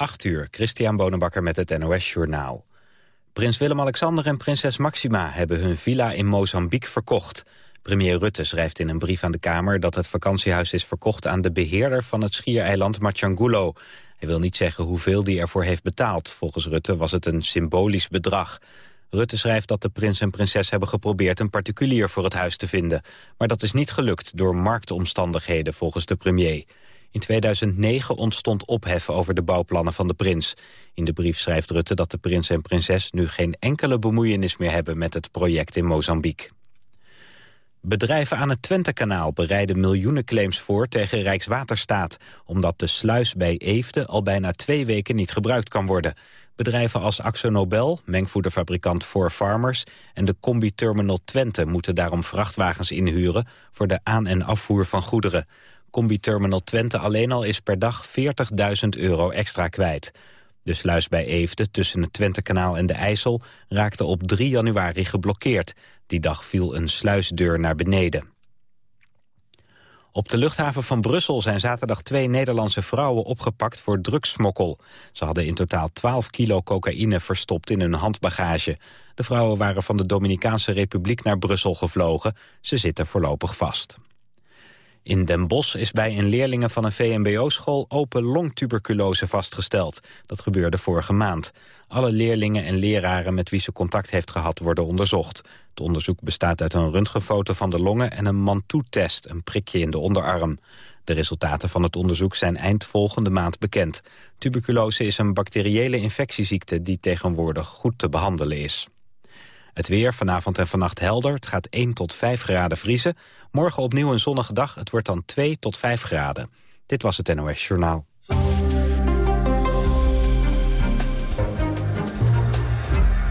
8 uur, Christian Bonenbakker met het NOS Journaal. Prins Willem-Alexander en prinses Maxima hebben hun villa in Mozambique verkocht. Premier Rutte schrijft in een brief aan de Kamer dat het vakantiehuis is verkocht aan de beheerder van het schiereiland Machangulo. Hij wil niet zeggen hoeveel die ervoor heeft betaald. Volgens Rutte was het een symbolisch bedrag. Rutte schrijft dat de prins en prinses hebben geprobeerd een particulier voor het huis te vinden. Maar dat is niet gelukt door marktomstandigheden volgens de premier. In 2009 ontstond ophef over de bouwplannen van de prins. In de brief schrijft Rutte dat de prins en prinses nu geen enkele bemoeienis meer hebben met het project in Mozambique. Bedrijven aan het Twentekanaal bereiden miljoenen claims voor tegen Rijkswaterstaat, omdat de sluis bij Eefde al bijna twee weken niet gebruikt kan worden. Bedrijven als Axonobel, mengvoederfabrikant For Farmers... en de Combi Terminal Twente moeten daarom vrachtwagens inhuren... voor de aan- en afvoer van goederen. Combi Terminal Twente alleen al is per dag 40.000 euro extra kwijt. De sluis bij Eefde tussen het Twentekanaal en de IJssel... raakte op 3 januari geblokkeerd. Die dag viel een sluisdeur naar beneden. Op de luchthaven van Brussel zijn zaterdag twee Nederlandse vrouwen opgepakt voor drugssmokkel. Ze hadden in totaal 12 kilo cocaïne verstopt in hun handbagage. De vrouwen waren van de Dominicaanse Republiek naar Brussel gevlogen. Ze zitten voorlopig vast. In Den Bosch is bij een leerlingen van een VMBO-school open longtuberculose vastgesteld. Dat gebeurde vorige maand. Alle leerlingen en leraren met wie ze contact heeft gehad worden onderzocht. Het onderzoek bestaat uit een röntgenfoto van de longen en een Mantoux-test, een prikje in de onderarm. De resultaten van het onderzoek zijn eind volgende maand bekend. Tuberculose is een bacteriële infectieziekte die tegenwoordig goed te behandelen is. Het weer vanavond en vannacht helder. Het gaat 1 tot 5 graden vriezen. Morgen opnieuw een zonnige dag. Het wordt dan 2 tot 5 graden. Dit was het NOS Journaal.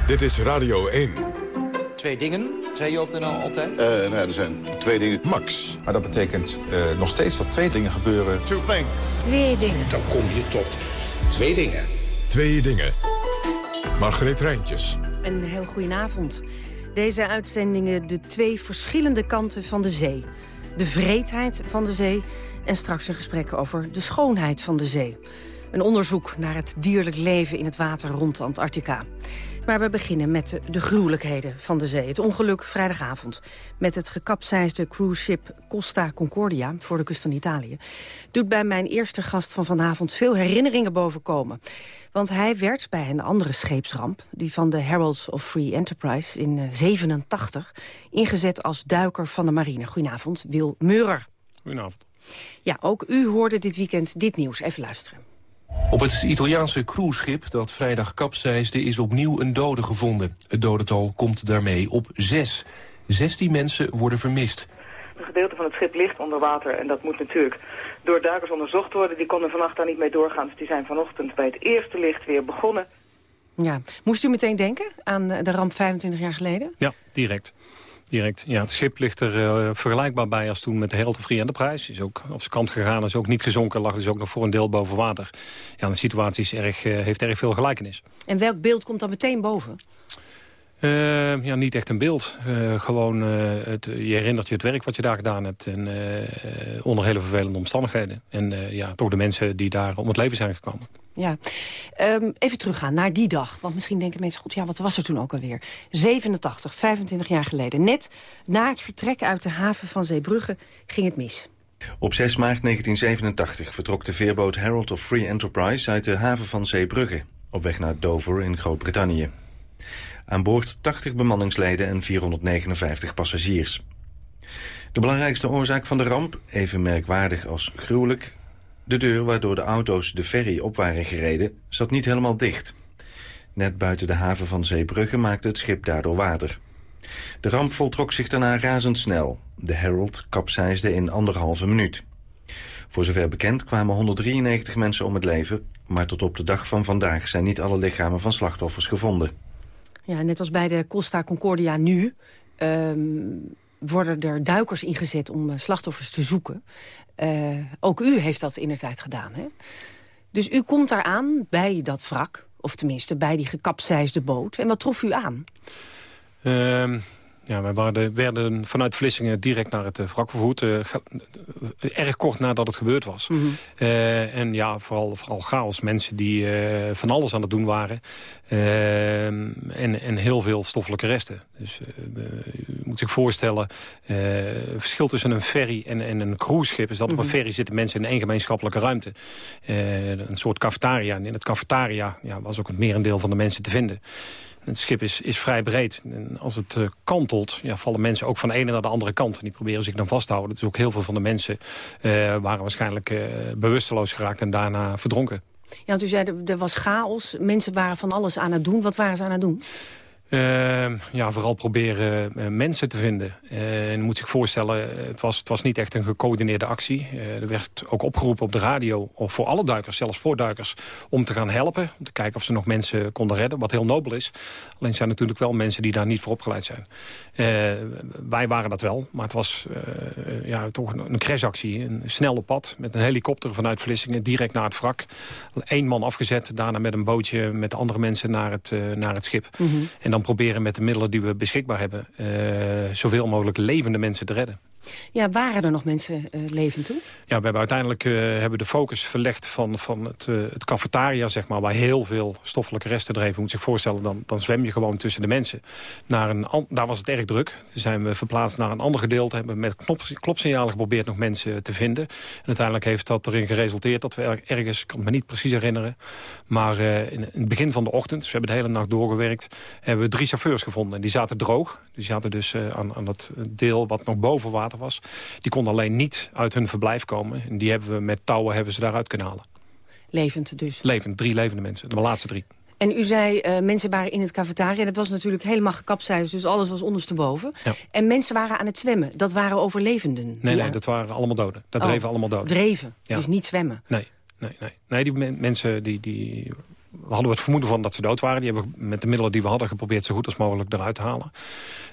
Dit is Radio 1. Twee dingen, zei je op de NL altijd? Uh, nou, er zijn twee dingen. Max. Maar dat betekent uh, nog steeds dat twee dingen gebeuren. Two things. Twee dingen. Dan kom je tot twee dingen. Twee dingen. Margreet Rijntjes. Een heel goedenavond. Deze uitzendingen de twee verschillende kanten van de zee. De vreedheid van de zee en straks een gesprek over de schoonheid van de zee. Een onderzoek naar het dierlijk leven in het water rond Antarctica. Maar we beginnen met de gruwelijkheden van de zee. Het ongeluk vrijdagavond met het gekapseisde cruiseschip Costa Concordia... voor de kust van Italië... doet bij mijn eerste gast van vanavond veel herinneringen bovenkomen. Want hij werd bij een andere scheepsramp... die van de Herald of Free Enterprise in 87... ingezet als duiker van de marine. Goedenavond, Wil Meurer. Goedenavond. Ja, ook u hoorde dit weekend dit nieuws. Even luisteren. Op het Italiaanse cruiseschip dat vrijdag kapseisde is opnieuw een dode gevonden. Het dodental komt daarmee op zes. Zestien mensen worden vermist. Een gedeelte van het schip ligt onder water en dat moet natuurlijk door duikers onderzocht worden. Die konden vannacht daar niet mee doorgaan, dus die zijn vanochtend bij het eerste licht weer begonnen. Ja. Moest u meteen denken aan de ramp 25 jaar geleden? Ja, direct. Direct. Ja, het schip ligt er uh, vergelijkbaar bij als toen met de Herald of Free Enterprise. Is ook op zijn kant gegaan, is ook niet gezonken, lag dus ook nog voor een deel boven water. Ja, de situatie is erg, uh, heeft erg veel gelijkenis. En welk beeld komt dan meteen boven? Uh, ja, niet echt een beeld. Uh, gewoon, uh, het, je herinnert je het werk wat je daar gedaan hebt. En onder hele vervelende omstandigheden. En ja, toch de mensen die daar om het leven zijn gekomen. Ja, um, even teruggaan naar die dag. Want misschien denken mensen, goed, ja, wat was er toen ook alweer? 87, 25 jaar geleden. Net na het vertrek uit de haven van Zeebrugge ging het mis. Op 6 maart 1987 vertrok de veerboot Herald of Free Enterprise uit de haven van Zeebrugge. Op weg naar Dover in Groot-Brittannië. Aan boord 80 bemanningsleden en 459 passagiers. De belangrijkste oorzaak van de ramp, even merkwaardig als gruwelijk... de deur waardoor de auto's de ferry op waren gereden, zat niet helemaal dicht. Net buiten de haven van Zeebrugge maakte het schip daardoor water. De ramp voltrok zich daarna razendsnel. De Herald kapseisde in anderhalve minuut. Voor zover bekend kwamen 193 mensen om het leven... maar tot op de dag van vandaag zijn niet alle lichamen van slachtoffers gevonden. Ja, net als bij de Costa Concordia nu... Um, worden er duikers ingezet om uh, slachtoffers te zoeken. Uh, ook u heeft dat in de tijd gedaan, hè? Dus u komt daar aan bij dat wrak, of tenminste bij die gekapseisde boot. En wat trof u aan? Uh, Ja, wij waren, werden vanuit Vlissingen direct naar het wrak vervoerd. erg kort nadat het gebeurd was. Mhm. en ja, vooral, vooral chaos. Mensen die van alles aan het doen waren. en, en heel veel stoffelijke resten. Dus u moet zich voorstellen... het verschil tussen een ferry en, en een cruiseschip... is dat op een mhm. ferry zitten mensen in één gemeenschappelijke ruimte. een soort cafetaria. En in het cafetaria ja, was ook het merendeel van de mensen te vinden. Het schip is, is vrij breed. En als het uh, kantelt, ja, vallen mensen ook van de ene naar de andere kant. En die proberen zich dan vast te houden. Dus ook heel veel van de mensen uh, waren waarschijnlijk uh, bewusteloos geraakt en daarna verdronken. Ja, want u zei, er was chaos. Mensen waren van alles aan het doen. Wat waren ze aan het doen? Uh, ja, vooral proberen uh, mensen te vinden. Uh, en moet zich voorstellen, het was, het was niet echt een gecoördineerde actie. er werd ook opgeroepen op de radio, of voor alle duikers, zelfs voorduikers... om te gaan helpen, om te kijken of ze nog mensen konden redden. Wat heel nobel is. Alleen zijn natuurlijk wel mensen die daar niet voor opgeleid zijn. wij waren dat wel, maar het was ja, toch een, een crashactie. Een snelle pad met een helikopter vanuit Vlissingen direct naar het wrak. Eén man afgezet, daarna met een bootje met andere mensen naar het, naar het schip. Mm -hmm. En dan proberen met de middelen die we beschikbaar hebben... Uh, zoveel mogelijk levende mensen te redden. Ja, waren er nog mensen uh, levend toen? Ja, we hebben uiteindelijk uh, hebben de focus verlegd van, van het, uh, het cafetaria, zeg maar, waar heel veel stoffelijke resten dreven. Je moet zich voorstellen, dan, dan zwem je gewoon tussen de mensen. Naar een, daar was het erg druk. Toen zijn we verplaatst naar een ander gedeelte, hebben met knop, klopsignalen geprobeerd nog mensen te vinden. En uiteindelijk heeft dat erin geresulteerd dat we ergens, ik kan me niet precies herinneren, maar in, in, het begin van de ochtend, dus we hebben de hele nacht doorgewerkt, hebben we drie chauffeurs gevonden. En die zaten droog. Die zaten dus aan, aan dat deel wat nog boven water was. Die konden alleen niet uit hun verblijf komen. En die hebben we met touwen hebben ze daaruit kunnen halen. Levend dus? Levend, drie levende mensen. De laatste drie. En u zei, uh, mensen waren in het cafetaria. Dat was natuurlijk helemaal gekapseisd, dus alles was ondersteboven. Ja. En mensen waren aan het zwemmen. Dat waren overlevenden? Nee, nee, dat waren allemaal doden. Dat oh, dreven allemaal doden. Dreven, ja. dus niet zwemmen? Nee, nee, nee. nee die mensen die, die we hadden het vermoeden van dat ze dood waren. Die hebben we met de middelen die we hadden geprobeerd zo goed als mogelijk eruit te halen.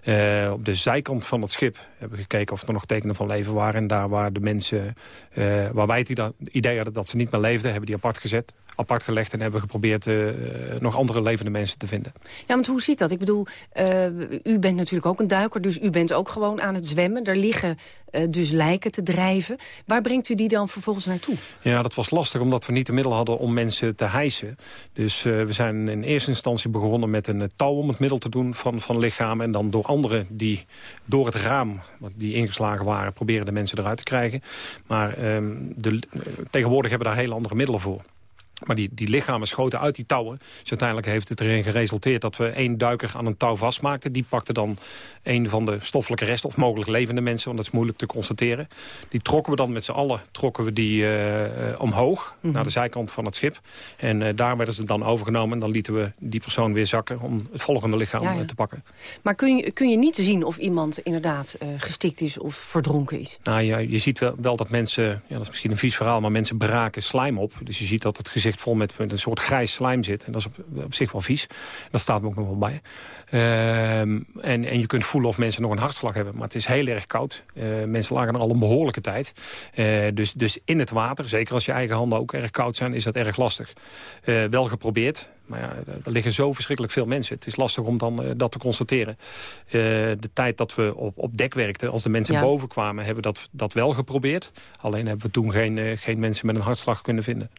Uh, op de zijkant van het schip hebben we gekeken of er nog tekenen van leven waren. En daar waar de mensen, uh, waar wij het idee hadden dat ze niet meer leefden, hebben die apart gezet apart gelegd en hebben geprobeerd uh, nog andere levende mensen te vinden. Ja, want hoe zit dat? Ik bedoel, uh, u bent natuurlijk ook een duiker, dus u bent ook gewoon aan het zwemmen. Er liggen uh, dus lijken te drijven. Waar brengt u die dan vervolgens naartoe? Ja, dat was lastig omdat we niet de middelen hadden om mensen te hijsen. Dus we zijn in eerste instantie begonnen met een touw om het middel te doen van, van lichamen. En dan door anderen die door het raam, die ingeslagen waren, proberen de mensen eruit te krijgen. Maar um, de, tegenwoordig hebben we daar hele andere middelen voor. Maar die, die lichamen schoten uit die touwen. Dus uiteindelijk heeft het erin geresulteerd dat we één duiker aan een touw vastmaakten. Die pakte dan een van de stoffelijke resten, of mogelijk levende mensen, want dat is moeilijk te constateren. Die trokken we dan met z'n allen trokken we die, uh, omhoog, mhm. naar de zijkant van het schip. En uh, daar werden ze dan overgenomen en dan lieten we die persoon weer zakken om het volgende lichaam te pakken. Maar kun je, kun je niet zien of iemand inderdaad gestikt is of verdronken is? Nou ja, je ziet wel, wel dat mensen, ja, dat is misschien een vies verhaal, maar mensen braken slijm op. Dus je ziet dat het gezicht gezicht vol met, met een soort grijs slijm zit. En dat is op, op zich wel vies. Dat staat me ook nog wel bij. Uh, en, en je kunt voelen of mensen nog een hartslag hebben. Maar het is heel erg koud. Uh, mensen lagen er al een behoorlijke tijd. Uh, dus, dus in het water, zeker als je eigen handen ook erg koud zijn... is dat erg lastig. Uh, wel geprobeerd. Maar ja, er liggen zo verschrikkelijk veel mensen. Het is lastig om dan dat te constateren. de tijd dat we op, op dek werkten, als de mensen ja. boven kwamen... hebben we dat, dat wel geprobeerd. Alleen hebben we toen geen, geen mensen met een hartslag kunnen vinden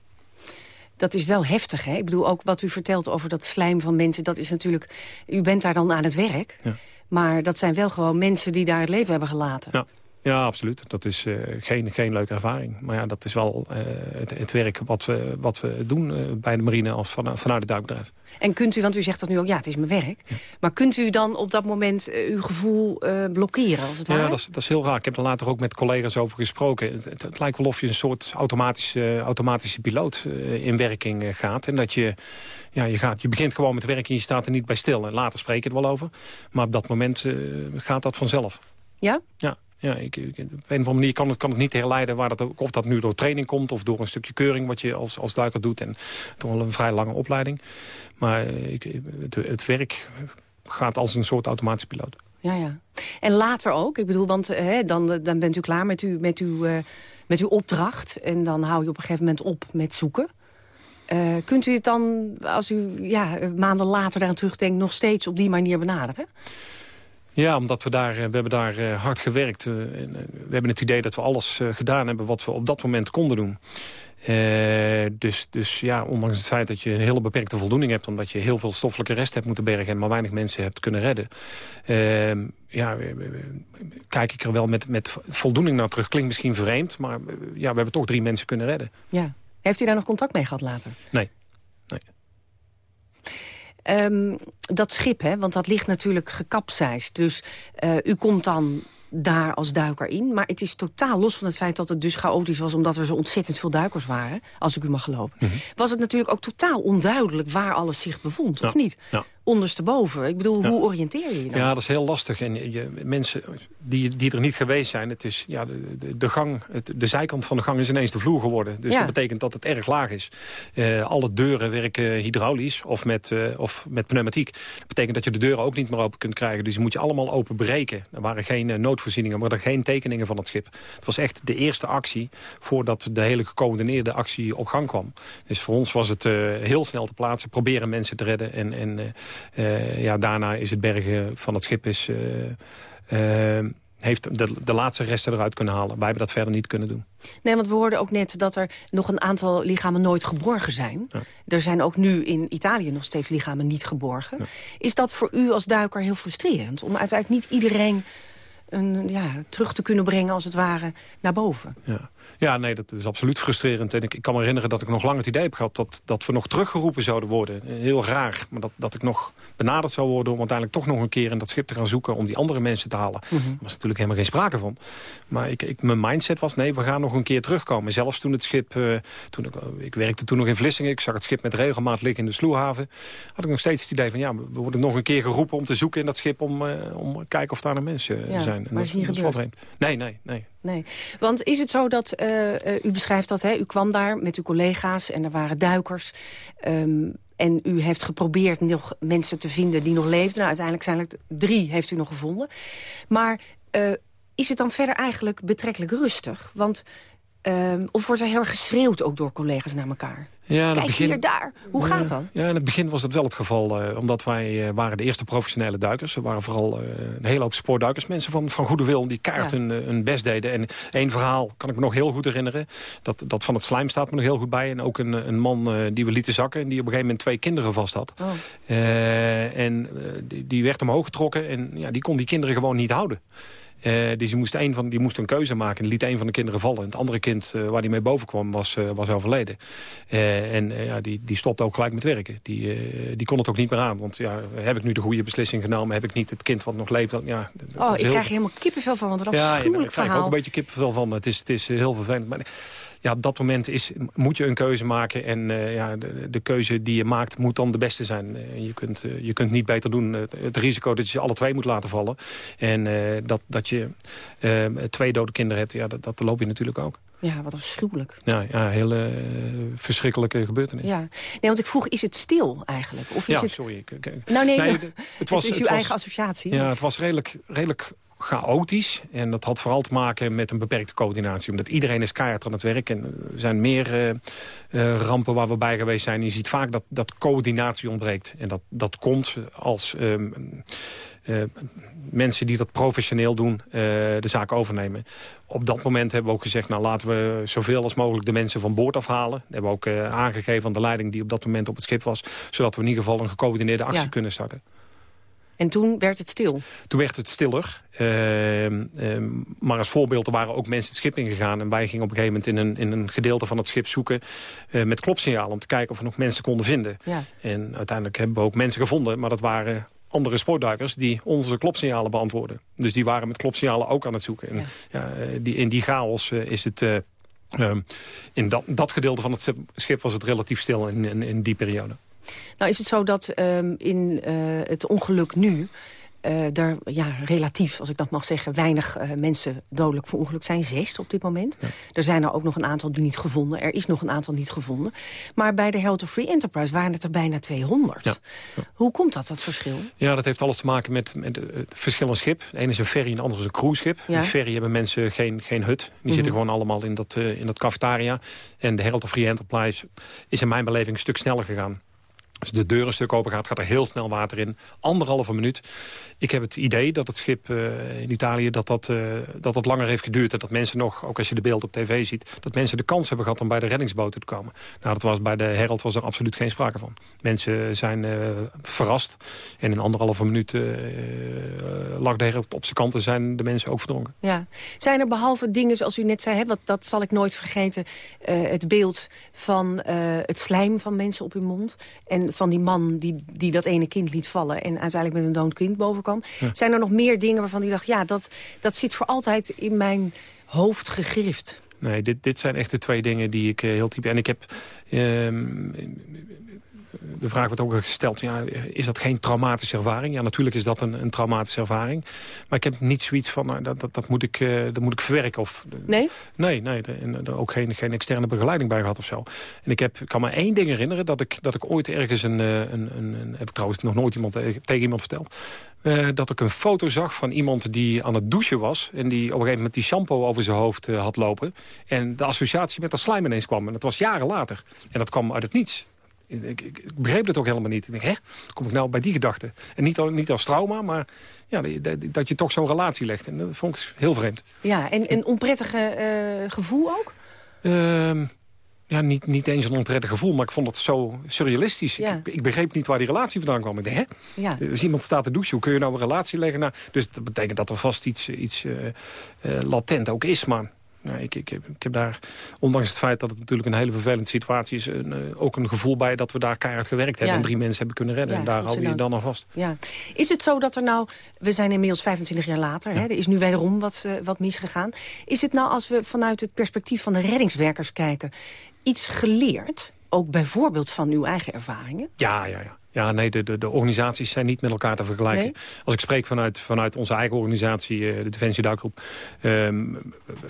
dat is wel heftig, hè? Ik bedoel, ook wat u vertelt over dat slijm van mensen... dat is natuurlijk... U bent daar dan aan het werk. Ja. Maar dat zijn wel gewoon mensen die daar het leven hebben gelaten. Ja. Ja, absoluut. Dat is uh, geen, geen leuke ervaring. Maar ja, dat is wel uh, het, het, werk wat we, wat we doen uh, bij de marine als van, vanuit het duikbedrijf. En kunt u, want u zegt dat nu ook, ja, het is mijn werk. Ja. Maar kunt u dan op dat moment uw gevoel blokkeren, als het ware? Ja, dat is, dat is heel raar. Ik heb er later ook met collega's over gesproken. Het, het, het lijkt wel of je een soort automatische, automatische piloot in werking gaat. En dat je, ja, je, gaat, je begint gewoon met werken en je staat er niet bij stil. En later spreek je het wel over. Maar op dat moment gaat dat vanzelf. Ja? Ja. Ja, ik, ik, op een of andere manier kan het, kan het niet herleiden waar dat, of dat nu door training komt... of door een stukje keuring wat je als, als duiker doet. En toch wel een vrij lange opleiding. Maar ik, het, werk gaat als een soort automatische piloot. Ja, ja. En later ook? Ik bedoel, want eh, hè, dan, dan bent u klaar met, u, met, uw, met uw opdracht... en dan hou je op een gegeven moment op met zoeken. Kunt u het dan, als u ja, maanden later daaraan terugdenkt... nog steeds op die manier benaderen? Ja, omdat we daar, we hebben daar hard gewerkt. we hebben het idee dat we alles gedaan hebben wat we op dat moment konden doen. dus, dus ja, ondanks het feit dat je een hele beperkte voldoening hebt... omdat je heel veel stoffelijke rest hebt moeten bergen... en maar weinig mensen hebt kunnen redden... Ehm, ja, kijk ik er wel met, met voldoening naar terug. Klinkt misschien vreemd, maar ja, we hebben toch drie mensen kunnen redden. Ja. Heeft u daar nog contact mee gehad later? Nee. Ehm, dat schip, hè, want dat ligt natuurlijk gekapseist. Dus uh, u komt dan daar als duiker in. Maar het is totaal los van het feit dat het dus chaotisch was... omdat er zo ontzettend veel duikers waren, als ik u mag gelopen. Mhm. Was het natuurlijk ook totaal onduidelijk waar alles zich bevond, of niet? Ja ondersteboven. Ik bedoel, hoe oriënteer je je dan? Ja, dat is heel lastig. En je, mensen die, die er niet geweest zijn... Het is, ja, de, de, gang, het, de zijkant van de gang is ineens de vloer geworden. Dus dat betekent dat het erg laag is. Uh, alle deuren werken hydraulisch of met, uh, of met pneumatiek. Dat betekent dat je de deuren ook niet meer open kunt krijgen. Dus die moet je allemaal open breken. Er waren geen uh, noodvoorzieningen, maar er geen tekeningen van het schip. Het was echt de eerste actie voordat de hele gecoördineerde actie op gang kwam. Dus voor ons was het heel snel te plaatsen. Proberen mensen te redden en... en ja, daarna is het bergen van het schip is, uh, heeft de, de laatste resten eruit kunnen halen. Wij hebben dat verder niet kunnen doen. Nee, want we hoorden ook net dat er nog een aantal lichamen nooit geborgen zijn. Er zijn ook nu in Italië nog steeds lichamen niet geborgen. Is dat voor u als duiker heel frustrerend? Om uiteindelijk niet iedereen ja, terug te kunnen brengen, als het ware, naar boven? Ja. Ja, nee, dat is absoluut frustrerend. En ik, ik, kan me herinneren dat ik nog lang het idee heb gehad... dat, dat we nog teruggeroepen zouden worden. Heel raar. Maar dat, dat ik nog benaderd zou worden... om uiteindelijk toch nog een keer in dat schip te gaan zoeken... om die andere mensen te halen. Mm Daar was natuurlijk helemaal geen sprake van. Maar ik, ik, mijn mindset was, nee, we gaan nog een keer terugkomen. Zelfs toen het schip... Uh, toen ik, ik, werkte toen nog in Vlissingen. Ik zag het schip met regelmaat liggen in de sloehaven. Had ik nog steeds het idee van, ja, we worden nog een keer geroepen... om te zoeken in dat schip om, uh, om kijken of daar nog mensen ja, zijn. En maar dat, is Nee, nee, nee. Nee, want is het zo dat, uh, u beschrijft dat, hè, u kwam daar met uw collega's en er waren duikers... Um, en u heeft geprobeerd nog mensen te vinden die nog leefden. Nou, uiteindelijk zijn er drie, heeft u nog gevonden. Maar uh, is het dan verder eigenlijk betrekkelijk rustig? Want uh, of wordt er heel erg geschreeuwd ook door collega's naar elkaar? Ja, Kijk begin... hier, daar. Hoe gaat dat? Ja, in het begin was dat wel het geval. Uh, omdat wij uh, waren de eerste professionele duikers. Er waren vooral uh, een hele hoop spoorduikers. Mensen van, van goede wil die kaart hun, hun, best deden. En één verhaal kan ik me nog heel goed herinneren. Dat, dat van het slijm staat me nog heel goed bij. En ook een, een man die we lieten zakken. En die op een gegeven moment twee kinderen vast had. Oh. en die, die werd omhoog getrokken. En ja, die kon die kinderen gewoon niet houden. Uh, dus die moest, een van, die moest een keuze maken en liet een van de kinderen vallen. En het andere kind uh, waar hij mee boven kwam was, uh, was overleden. en ja, die, die stopte ook gelijk met werken. Die, die kon het ook niet meer aan. Want ja, heb ik nu de goede beslissing genomen? Heb ik niet het kind wat nog leeft? Dan, ja, oh, ik heel... krijg helemaal kippenvel van, want dat is ja, ja, ik krijg ook een beetje kippenvel van. Het is, het is heel vervelend. Maar ja, op dat moment is, moet je een keuze maken. En uh, ja, de, de, keuze die je maakt moet dan de beste zijn. Uh, je, kunt, uh, je kunt niet beter doen. het risico dat je ze alle twee moet laten vallen. En dat, dat je twee dode kinderen hebt, ja, dat, dat loop je natuurlijk ook. Ja, wat afschuwelijk. Ja, ja hele verschrikkelijke gebeurtenis. Ja. Nee, want ik vroeg, is het stil eigenlijk? Of is ja, het... sorry. Ik, nou nee, nee het, was, het is uw eigen associatie. Ja, het was redelijk, redelijk chaotisch. En dat had vooral te maken met een beperkte coördinatie. Omdat iedereen is keihard aan het werk. En er zijn meer uh, uh, rampen waar we bij geweest zijn. Je ziet vaak dat, dat coördinatie ontbreekt. En dat, dat komt als uh, mensen die dat professioneel doen de zaak overnemen. Op dat moment hebben we ook gezegd... nou laten we zoveel als mogelijk de mensen van boord afhalen. Dat hebben we ook aangegeven aan de leiding die op dat moment op het schip was. Zodat we in ieder geval een gecoördineerde actie kunnen starten. En toen werd het stil? Toen werd het stiller. Uh, maar als voorbeeld, er waren ook mensen het schip ingegaan. En wij gingen op een gegeven moment in een, in een gedeelte van het schip zoeken... Uh, met klopsignaal om te kijken of we nog mensen konden vinden. Ja. En uiteindelijk hebben we ook mensen gevonden. Maar dat waren andere sportduikers die onze klopsignalen beantwoorden. Dus die waren met klopsignalen ook aan het zoeken. En, ja. Eh, die, in die chaos uh, is het... Ehm, in dat, dat gedeelte van het schip was het relatief stil in, in, in die periode. Nou is het zo dat um, in uh, het ongeluk nu... Uh, er ja, relatief, als ik dat mag zeggen, weinig uh, mensen dodelijk verongelukt zijn. Zes op dit moment. Ja. Er zijn er ook nog een aantal die niet gevonden. Er is nog een aantal niet gevonden. Maar bij de Health of Free Enterprise waren het er bijna 200. Ja. Hoe komt dat, dat verschil? Ja, dat heeft alles te maken met, met het verschil in schip. De ene is een ferry en de andere is een cruiseschip. In ferry hebben mensen geen, geen hut. Die mm -hmm. zitten gewoon allemaal in dat, uh, in dat cafetaria. En de Herald of Free Enterprise is in mijn beleving een stuk sneller gegaan. Als de deur een stuk open gaat, gaat er heel snel water in. Anderhalve minuut. Ik heb het idee dat het schip uh, in Italië dat dat, uh, dat dat langer heeft geduurd. En dat mensen nog, ook als je de beeld op tv ziet... dat mensen de kans hebben gehad om bij de reddingsboten te komen. Nou, dat was bij de Herald was er absoluut geen sprake van. Mensen zijn uh, verrast. En in anderhalve minuut lag de Herald op zijn kanten zijn de mensen ook verdronken. Ja. Zijn er behalve dingen zoals u net zei... Hè, wat, dat zal ik nooit vergeten... het beeld van het slijm van mensen op hun mond... en van die man die, die dat ene kind liet vallen... en uiteindelijk met een dood kind bovenkwam. Zijn er nog meer dingen waarvan u dacht... ja, dat, dat zit voor altijd in mijn hoofd gegrift? Nee, dit, dit zijn echt de twee dingen die ik uh, heel type... En ik heb... Uh, de vraag wordt ook gesteld, ja, is dat geen traumatische ervaring? Ja, natuurlijk is dat een, een traumatische ervaring. Maar ik heb niet zoiets van, nou, dat, dat, dat, moet ik, uh, dat moet ik verwerken. Of, nee? Nee, nee er ook geen, geen externe begeleiding bij gehad of zo. En ik heb, kan me één ding herinneren, dat ik, dat ik ooit ergens een, een, een, een heb ik trouwens nog nooit iemand tegen, iemand verteld, uh, dat ik een foto zag van iemand die aan het douchen was... en die op een gegeven moment die shampoo over zijn hoofd uh, had lopen. En de associatie met dat slijm ineens kwam. En dat was jaren later. En dat kwam uit het niets. Ik, ik, ik, begreep het ook helemaal niet. Ik denk, hè, kom ik nou bij die gedachte? En niet, niet als trauma, maar ja, dat je toch zo'n relatie legt. En dat vond ik heel vreemd. Ja, en een onprettige uh, gevoel ook? Uh, ja, niet, niet eens een onprettig gevoel, maar ik vond het zo surrealistisch. Ja. Ik, ik, begreep niet waar die relatie vandaan kwam. Ik dacht, hè? Ja. Als iemand staat te douchen, hoe kun je nou een relatie leggen? Nou, dus dat betekent dat er vast iets, iets uh, uh, latent ook is, maar nou, ik, ik, ik, heb daar, ondanks het feit dat het natuurlijk een hele vervelende situatie is... Een, uh, ook een gevoel bij dat we daar keihard gewerkt hebben... en drie mensen hebben kunnen redden. en daar hou je dan aan vast. Ja. Is het zo dat er nou... We zijn inmiddels 25 jaar later. Hè, er is nu wederom wat, uh, wat misgegaan. Is het nou, als we vanuit het perspectief van de reddingswerkers kijken... iets geleerd? Ook bijvoorbeeld van uw eigen ervaringen? Ja, ja, ja. Ja, nee, de, de, de, organisaties zijn niet met elkaar te vergelijken. Nee? Als ik spreek vanuit, vanuit onze eigen organisatie, uh, de Defensie Duikgroep... Um,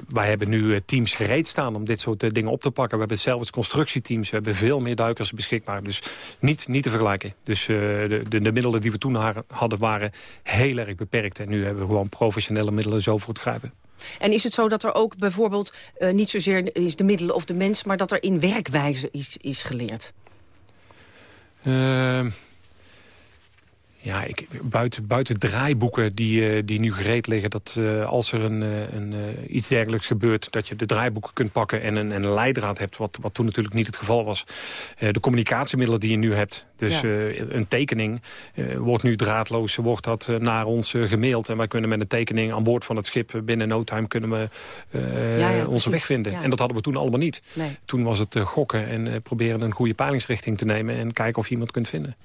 wij hebben nu uh, teams gereed staan om dit soort uh, dingen op te pakken. We hebben zelfs constructieteams, we hebben veel meer duikers beschikbaar. Dus niet, niet te vergelijken. Dus de, de, de, middelen die we toen hadden waren heel erg beperkt. En nu hebben we gewoon professionele middelen zo voor het grijpen. En is het zo dat er ook bijvoorbeeld niet zozeer is de middelen of de mens... maar dat er in werkwijze is, is geleerd? Uh, ja, ik, buiten, buiten draaiboeken die, uh, die nu gereed liggen... dat uh, als er een, uh, een, iets dergelijks gebeurt... dat je de draaiboeken kunt pakken en een, en een leidraad hebt... Wat, wat toen natuurlijk niet het geval was. de communicatiemiddelen die je nu hebt. Dus ja. een tekening wordt nu draadloos, wordt dat naar ons gemaild... en wij kunnen met een tekening aan boord van het schip... binnen no time kunnen we ja, ja, onze weg vinden. En dat hadden we toen allemaal niet. Nee. Toen was het gokken en proberen een goede peilingsrichting te nemen... en kijken of je iemand kunt vinden.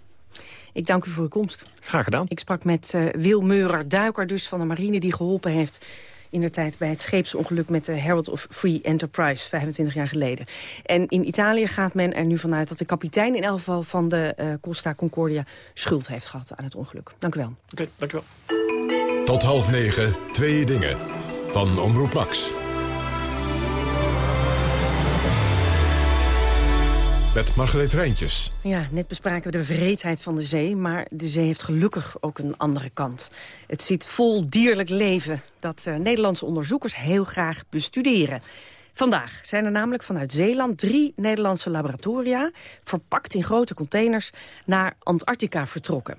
Ik dank u voor uw komst. Graag gedaan. Ik sprak met uh, Wil Meurer, duiker dus van de marine... die geholpen heeft in de tijd bij het scheepsongeluk met de Herald of Free Enterprise, 25 jaar geleden. En in Italië gaat men er nu vanuit dat de kapitein in elk geval van de uh, Costa Concordia schuld heeft gehad aan het ongeluk. Dank u wel. Oké, okay, dank u wel. Tot half negen, twee dingen. Van Omroep Max. Met Margreet Rijntjes. Ja, net bespraken we de vreedheid van de zee... maar de zee heeft gelukkig ook een andere kant. Het zit vol dierlijk leven dat uh, Nederlandse onderzoekers heel graag bestuderen. Vandaag zijn er namelijk vanuit Zeeland drie Nederlandse laboratoria... verpakt in grote containers naar Antarctica vertrokken.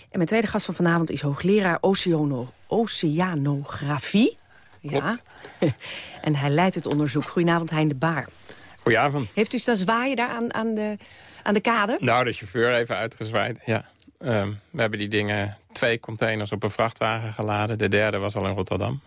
En mijn tweede gast van vanavond is hoogleraar Oceano Oceanografie. Ja. en hij leidt het onderzoek. Goedenavond, Hein de Baar. Goedenavond. Heeft u staan zwaaien daar aan, aan, de, aan de kade? Nou, de chauffeur even uitgezwaaid, ja. Um, we hebben die dingen, twee containers op een vrachtwagen geladen. De derde was al in Rotterdam.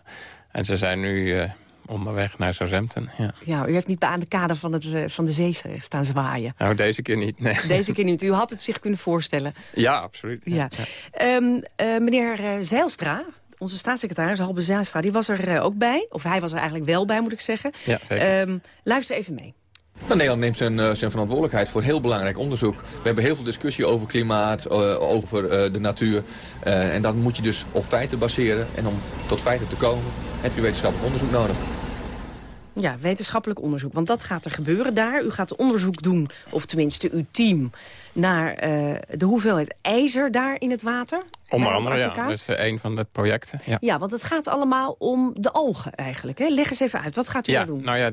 En ze zijn nu uh, onderweg naar Southampton. Ja. ja, u heeft niet aan de kade van, het, uh, van de zee staan zwaaien. Nou, deze keer niet, nee. Deze keer niet. U had het zich kunnen voorstellen. Ja, absoluut. Ja. ja. Um, uh, meneer Zeilstra, onze staatssecretaris Halbe Zijlstra, die was er ook bij. Of hij was er eigenlijk wel bij, moet ik zeggen. Ja, zeker. Um, luister even mee. Nou, Nederland neemt zijn, uh, zijn verantwoordelijkheid voor heel belangrijk onderzoek. We hebben heel veel discussie over klimaat, uh, over uh, de natuur. en dat moet je dus op feiten baseren. En om tot feiten te komen heb je wetenschappelijk onderzoek nodig. Ja, wetenschappelijk onderzoek. Want dat gaat er gebeuren daar. U gaat onderzoek doen, of tenminste uw team... naar de hoeveelheid ijzer daar in het water. Onder andere, ja. Dat is een van de projecten. Ja. ja, want het gaat allemaal om de algen eigenlijk. Hè? Leg eens even uit. Wat gaat u ja, daar doen? Nou ja,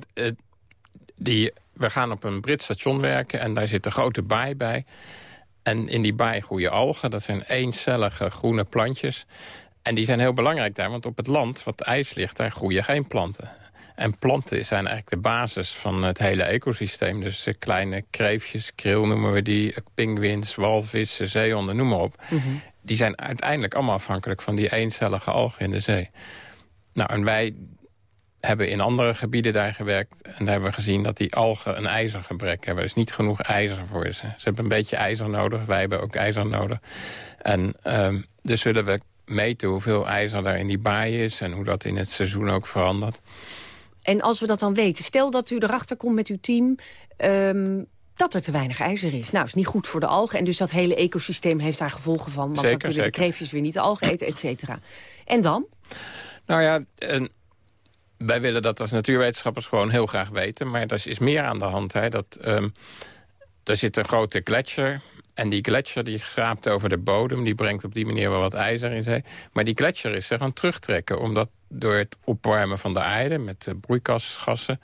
die we gaan op een Brits station werken en daar zit een grote baai bij. En in die baai groeien algen. Dat zijn eencellige groene plantjes. En die zijn heel belangrijk daar, want op het land wat ijs ligt... daar groeien geen planten. En planten zijn eigenlijk de basis van het hele ecosysteem. Dus uh, kleine kreefjes, kril noemen we die, pinguïns, walvissen, zeehonden, noem maar op. Mhm. Die zijn uiteindelijk allemaal afhankelijk van die eencellige algen in de zee. Nou, en wij hebben in andere gebieden daar gewerkt... en daar hebben we gezien dat die algen een ijzergebrek hebben. Er is niet genoeg ijzer voor ze. Ze hebben een beetje ijzer nodig, wij hebben ook ijzer nodig. En um, dus zullen we meten hoeveel ijzer daar in die baai is... en hoe dat in het seizoen ook verandert. En als we dat dan weten, stel dat u erachter komt met uw team... Um, dat er te weinig ijzer is. Nou, is niet goed voor de algen. En dus dat hele ecosysteem heeft daar gevolgen van. Want zeker, dan kunnen zeker. de kreefjes weer niet de algen eten, et cetera. En dan? Nou ja, en wij willen dat als natuurwetenschappers gewoon heel graag weten. Maar er is meer aan de hand. Hè, dat, um, er zit een grote gletsjer. En die gletsjer die schraapt over de bodem. Die brengt op die manier wel wat ijzer in zee. Maar die gletsjer is zich aan het terugtrekken. Omdat door het opwarmen van de aarde met uh, broeikasgassen...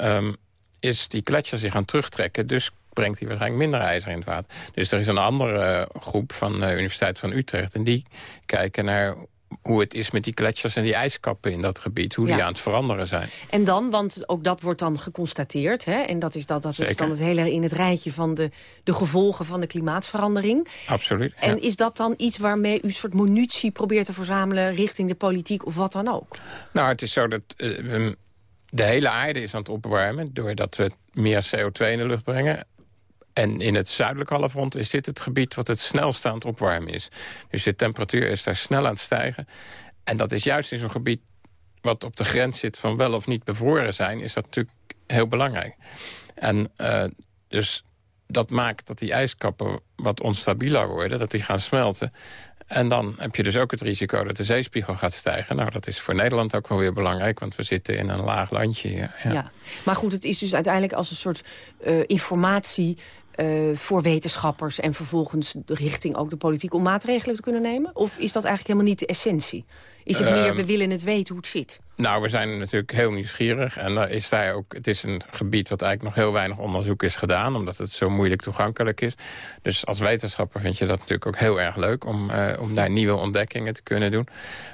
Um, is die gletsjer zich aan terugtrekken. Dus brengt hij waarschijnlijk minder ijzer in het water. Dus er is een andere uh, groep van de Universiteit van Utrecht. En die kijken naar hoe het is met die gletsjers en die ijskappen in dat gebied. Hoe Ja. die aan het veranderen zijn. En dan, want ook dat wordt dan geconstateerd... Hè, en dat is, dat, dat is dan het hele in het rijtje van de, de gevolgen van de klimaatverandering. Absoluut. En is dat dan iets waarmee u een soort munitie probeert te verzamelen... richting de politiek of wat dan ook? Nou, het is zo dat uh, we- de hele aarde is aan het opwarmen... doordat we meer CO2 in de lucht brengen. En in het zuidelijke halfrond is dit het gebied wat het snelst aan het opwarmen is. Dus de temperatuur is daar snel aan het stijgen. En dat is juist in zo'n gebied wat op de grens zit van wel of niet bevroren zijn... is dat natuurlijk heel belangrijk. En uh, dus dat maakt dat die ijskappen wat onstabieler worden... dat die gaan smelten. En dan heb je dus ook het risico dat de zeespiegel gaat stijgen. Nou, dat is voor Nederland ook wel weer belangrijk... want we zitten in een laag landje hier. Ja. Maar goed, het is dus uiteindelijk als een soort uh, informatie... Uh, voor wetenschappers en vervolgens richting ook de politiek... om maatregelen te kunnen nemen? Of is dat eigenlijk helemaal niet de essentie? Is het meer, Ehm, we willen het weten hoe het zit? Nou, we zijn natuurlijk heel nieuwsgierig. En daar is daar ook, het is een gebied wat eigenlijk nog heel weinig onderzoek is gedaan... omdat het zo moeilijk toegankelijk is. Dus als wetenschapper vind je dat natuurlijk ook heel erg leuk... om, uh, om daar nieuwe ontdekkingen te kunnen doen.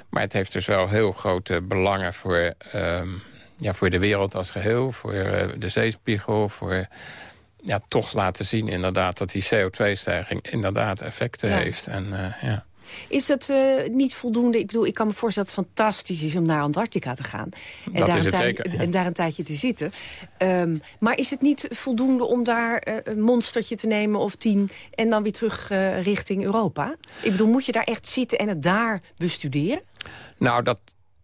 Maar het heeft dus wel heel grote belangen voor, um, ja, voor de wereld als geheel... voor uh, de zeespiegel, voor ja, toch laten zien inderdaad... dat die CO2-stijging inderdaad effecten Ja. heeft. En, uh, ja. Is het uh, niet voldoende? Ik bedoel, ik kan me voorstellen dat het fantastisch is om naar Antarctica te gaan. En Dat daar is een het zeker. En daar een tijdje te zitten. Um, maar is het niet voldoende om daar uh, een monstertje te nemen of tien... en dan weer terug richting Europa? Ik bedoel, moet je daar echt zitten en het daar bestuderen? Nou, dat,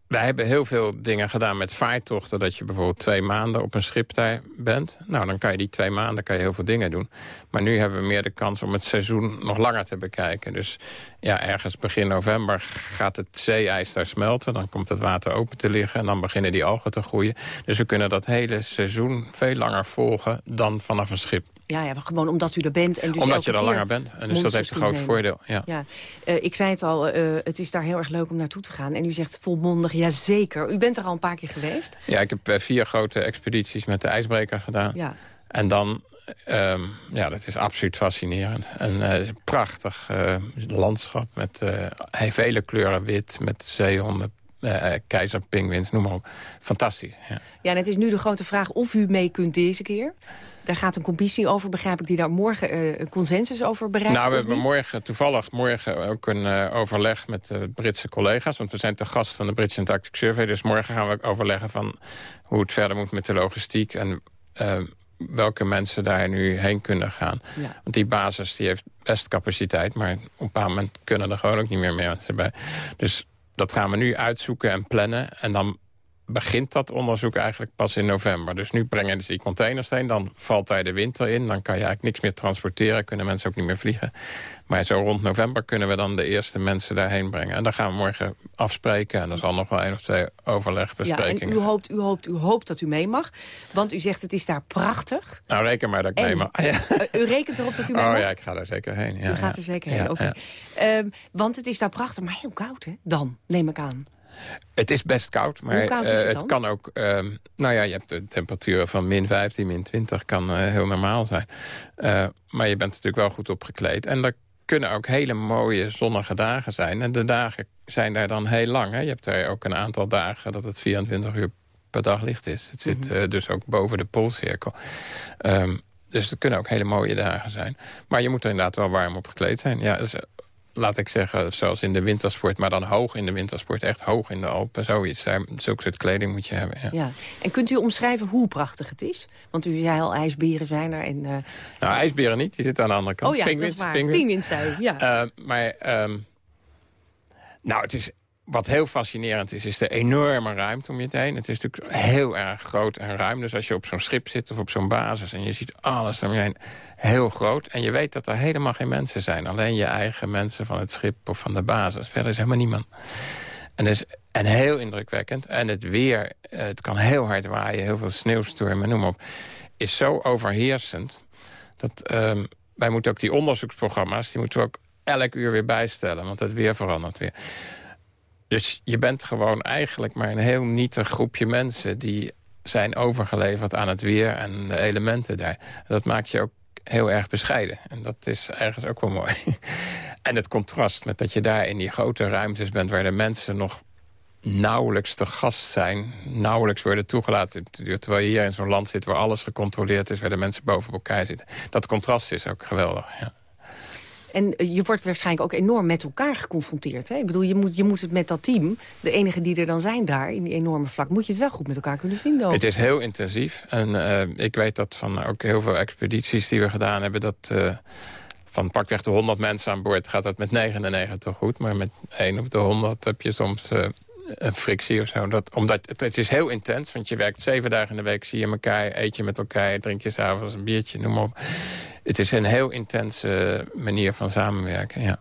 wij hebben heel veel dingen gedaan met vaartochten... dat je bijvoorbeeld twee maanden op een schip daar bent. Nou, dan kan je die twee maanden kan je heel veel dingen doen. Maar nu hebben we meer de kans om het seizoen nog langer te bekijken. Dus ja, ergens begin november gaat het zeeijs daar smelten. Dan komt het water open te liggen en dan beginnen die algen te groeien. Dus we kunnen dat hele seizoen veel langer volgen dan vanaf een schip. Ja, ja, gewoon omdat u er bent. En dus Omdat je er keer langer bent. En dus dat heeft een groot nemen. voordeel. Ja. Ja, uh, ik zei het al, uh, het is daar heel erg leuk om naartoe te gaan. En u zegt volmondig, ja zeker. U bent er al een paar keer geweest? Ja, ik heb uh, vier grote expedities met de ijsbreker gedaan. Ja. En dan, um, ja, dat is absoluut fascinerend. Een prachtig landschap met vele kleuren wit, met zeehonden, uh, noem maar op. Fantastisch, ja. Ja, en het is nu de grote vraag of u mee kunt deze keer. Daar gaat een commissie over, begrijp ik, die daar morgen uh, een consensus over bereikt. Nou, we hebben morgen, toevallig morgen ook een uh, overleg met de Britse collega's. Want we zijn te gast van de Britse Antarctic Survey. Dus morgen gaan we ook overleggen van hoe het verder moet met de logistiek. En uh, welke mensen daar nu heen kunnen gaan. Ja. Want die basis die heeft best capaciteit. Maar op een bepaald moment kunnen er gewoon ook niet meer mensen bij. Dus dat gaan we nu uitzoeken en plannen. En dan begint dat onderzoek eigenlijk pas in november. Dus nu brengen ze die containers heen, dan valt daar de winter in. Dan kan je eigenlijk niks meer transporteren, kunnen mensen ook niet meer vliegen. Maar zo rond november kunnen we dan de eerste mensen daarheen brengen. En dan gaan we morgen afspreken. En er zal nog wel één of twee overlegbesprekingen. Ja, en u hoopt, u, hoopt, u hoopt dat u mee mag. Want u zegt het is daar prachtig. Nou, reken maar dat ik en, mee mag. Ja. Uh, u rekent erop dat u mee oh, mag? ja, ik ga daar zeker heen. Ja, u gaat er zeker heen, oké. Okay. Um, want het is daar prachtig, maar heel koud, hè? Dan, neem ik aan. Het is best koud, maar koud eh, het kan ook... ehm, nou ja, je hebt de temperaturen van min 15, min 20, kan eh, heel normaal zijn. Eh, maar je bent natuurlijk wel goed opgekleed. En er kunnen ook hele mooie zonnige dagen zijn. En de dagen zijn daar dan heel lang. Hè? Je hebt er ook een aantal dagen dat het 24 uur per dag licht is. Het zit Mhm. dus ook boven de poolcirkel. Ehm, dus het kunnen ook hele mooie dagen zijn. Maar je moet er inderdaad wel warm op gekleed zijn. Ja, dus, laat ik zeggen, zoals in de wintersport... maar dan hoog in de wintersport, echt hoog in de Alpen. Zoiets, daar, zulke soort kleding moet je hebben. Ja. Ja. En kunt u omschrijven hoe prachtig het is? Want u zei al, ijsberen zijn er. En, eh, Nou, ijsberen niet, die zitten aan de andere kant. oh ja, Pinguïns, dat is waar. zei u, ja. Eh, maar ehm, nou, het is, wat heel fascinerend is, is de enorme ruimte om je heen. Het is natuurlijk heel erg groot en ruim. Dus als je op zo'n schip zit of op zo'n basis en je ziet alles om je heen heel groot. En je weet dat er helemaal geen mensen zijn. Alleen je eigen mensen van het schip of van de basis. Verder is helemaal niemand. En, is, en heel indrukwekkend. En het weer, eh, het kan heel hard waaien, heel veel sneeuwstormen, noem op. Is zo overheersend. Dat, ehm, wij moeten ook die onderzoeksprogramma's, die moeten we ook elk uur weer bijstellen. Want het weer verandert weer. Dus je bent gewoon eigenlijk maar een heel nietig groepje mensen... die zijn overgeleverd aan het weer en de elementen daar. Dat maakt je ook heel erg bescheiden. En dat is ergens ook wel mooi. en het contrast met dat je daar in die grote ruimtes bent... waar de mensen nog nauwelijks te gast zijn, nauwelijks worden toegelaten. Terwijl je hier in zo'n land zit waar alles gecontroleerd is... waar de mensen boven elkaar zitten. Dat contrast is ook geweldig, ja. En eh, je wordt waarschijnlijk ook enorm met elkaar geconfronteerd. Hè? Ik bedoel, je moet, je moet het met dat team, de enige die er dan zijn daar... in die enorme vlak, moet je het wel goed met elkaar kunnen vinden. Het is heel intensief. En eh, ik weet dat van ook heel veel expedities die we gedaan hebben... dat eh, van pakweg de 100 mensen aan boord gaat dat met 99 goed. Maar met 1 op de 100 heb je soms een frictie of zo. Dat, omdat het, het is heel intens, want je werkt zeven dagen in de week... zie je elkaar, eet je met elkaar, drink je s'avonds een biertje, noem maar op. Het is een heel intense manier van samenwerken, ja.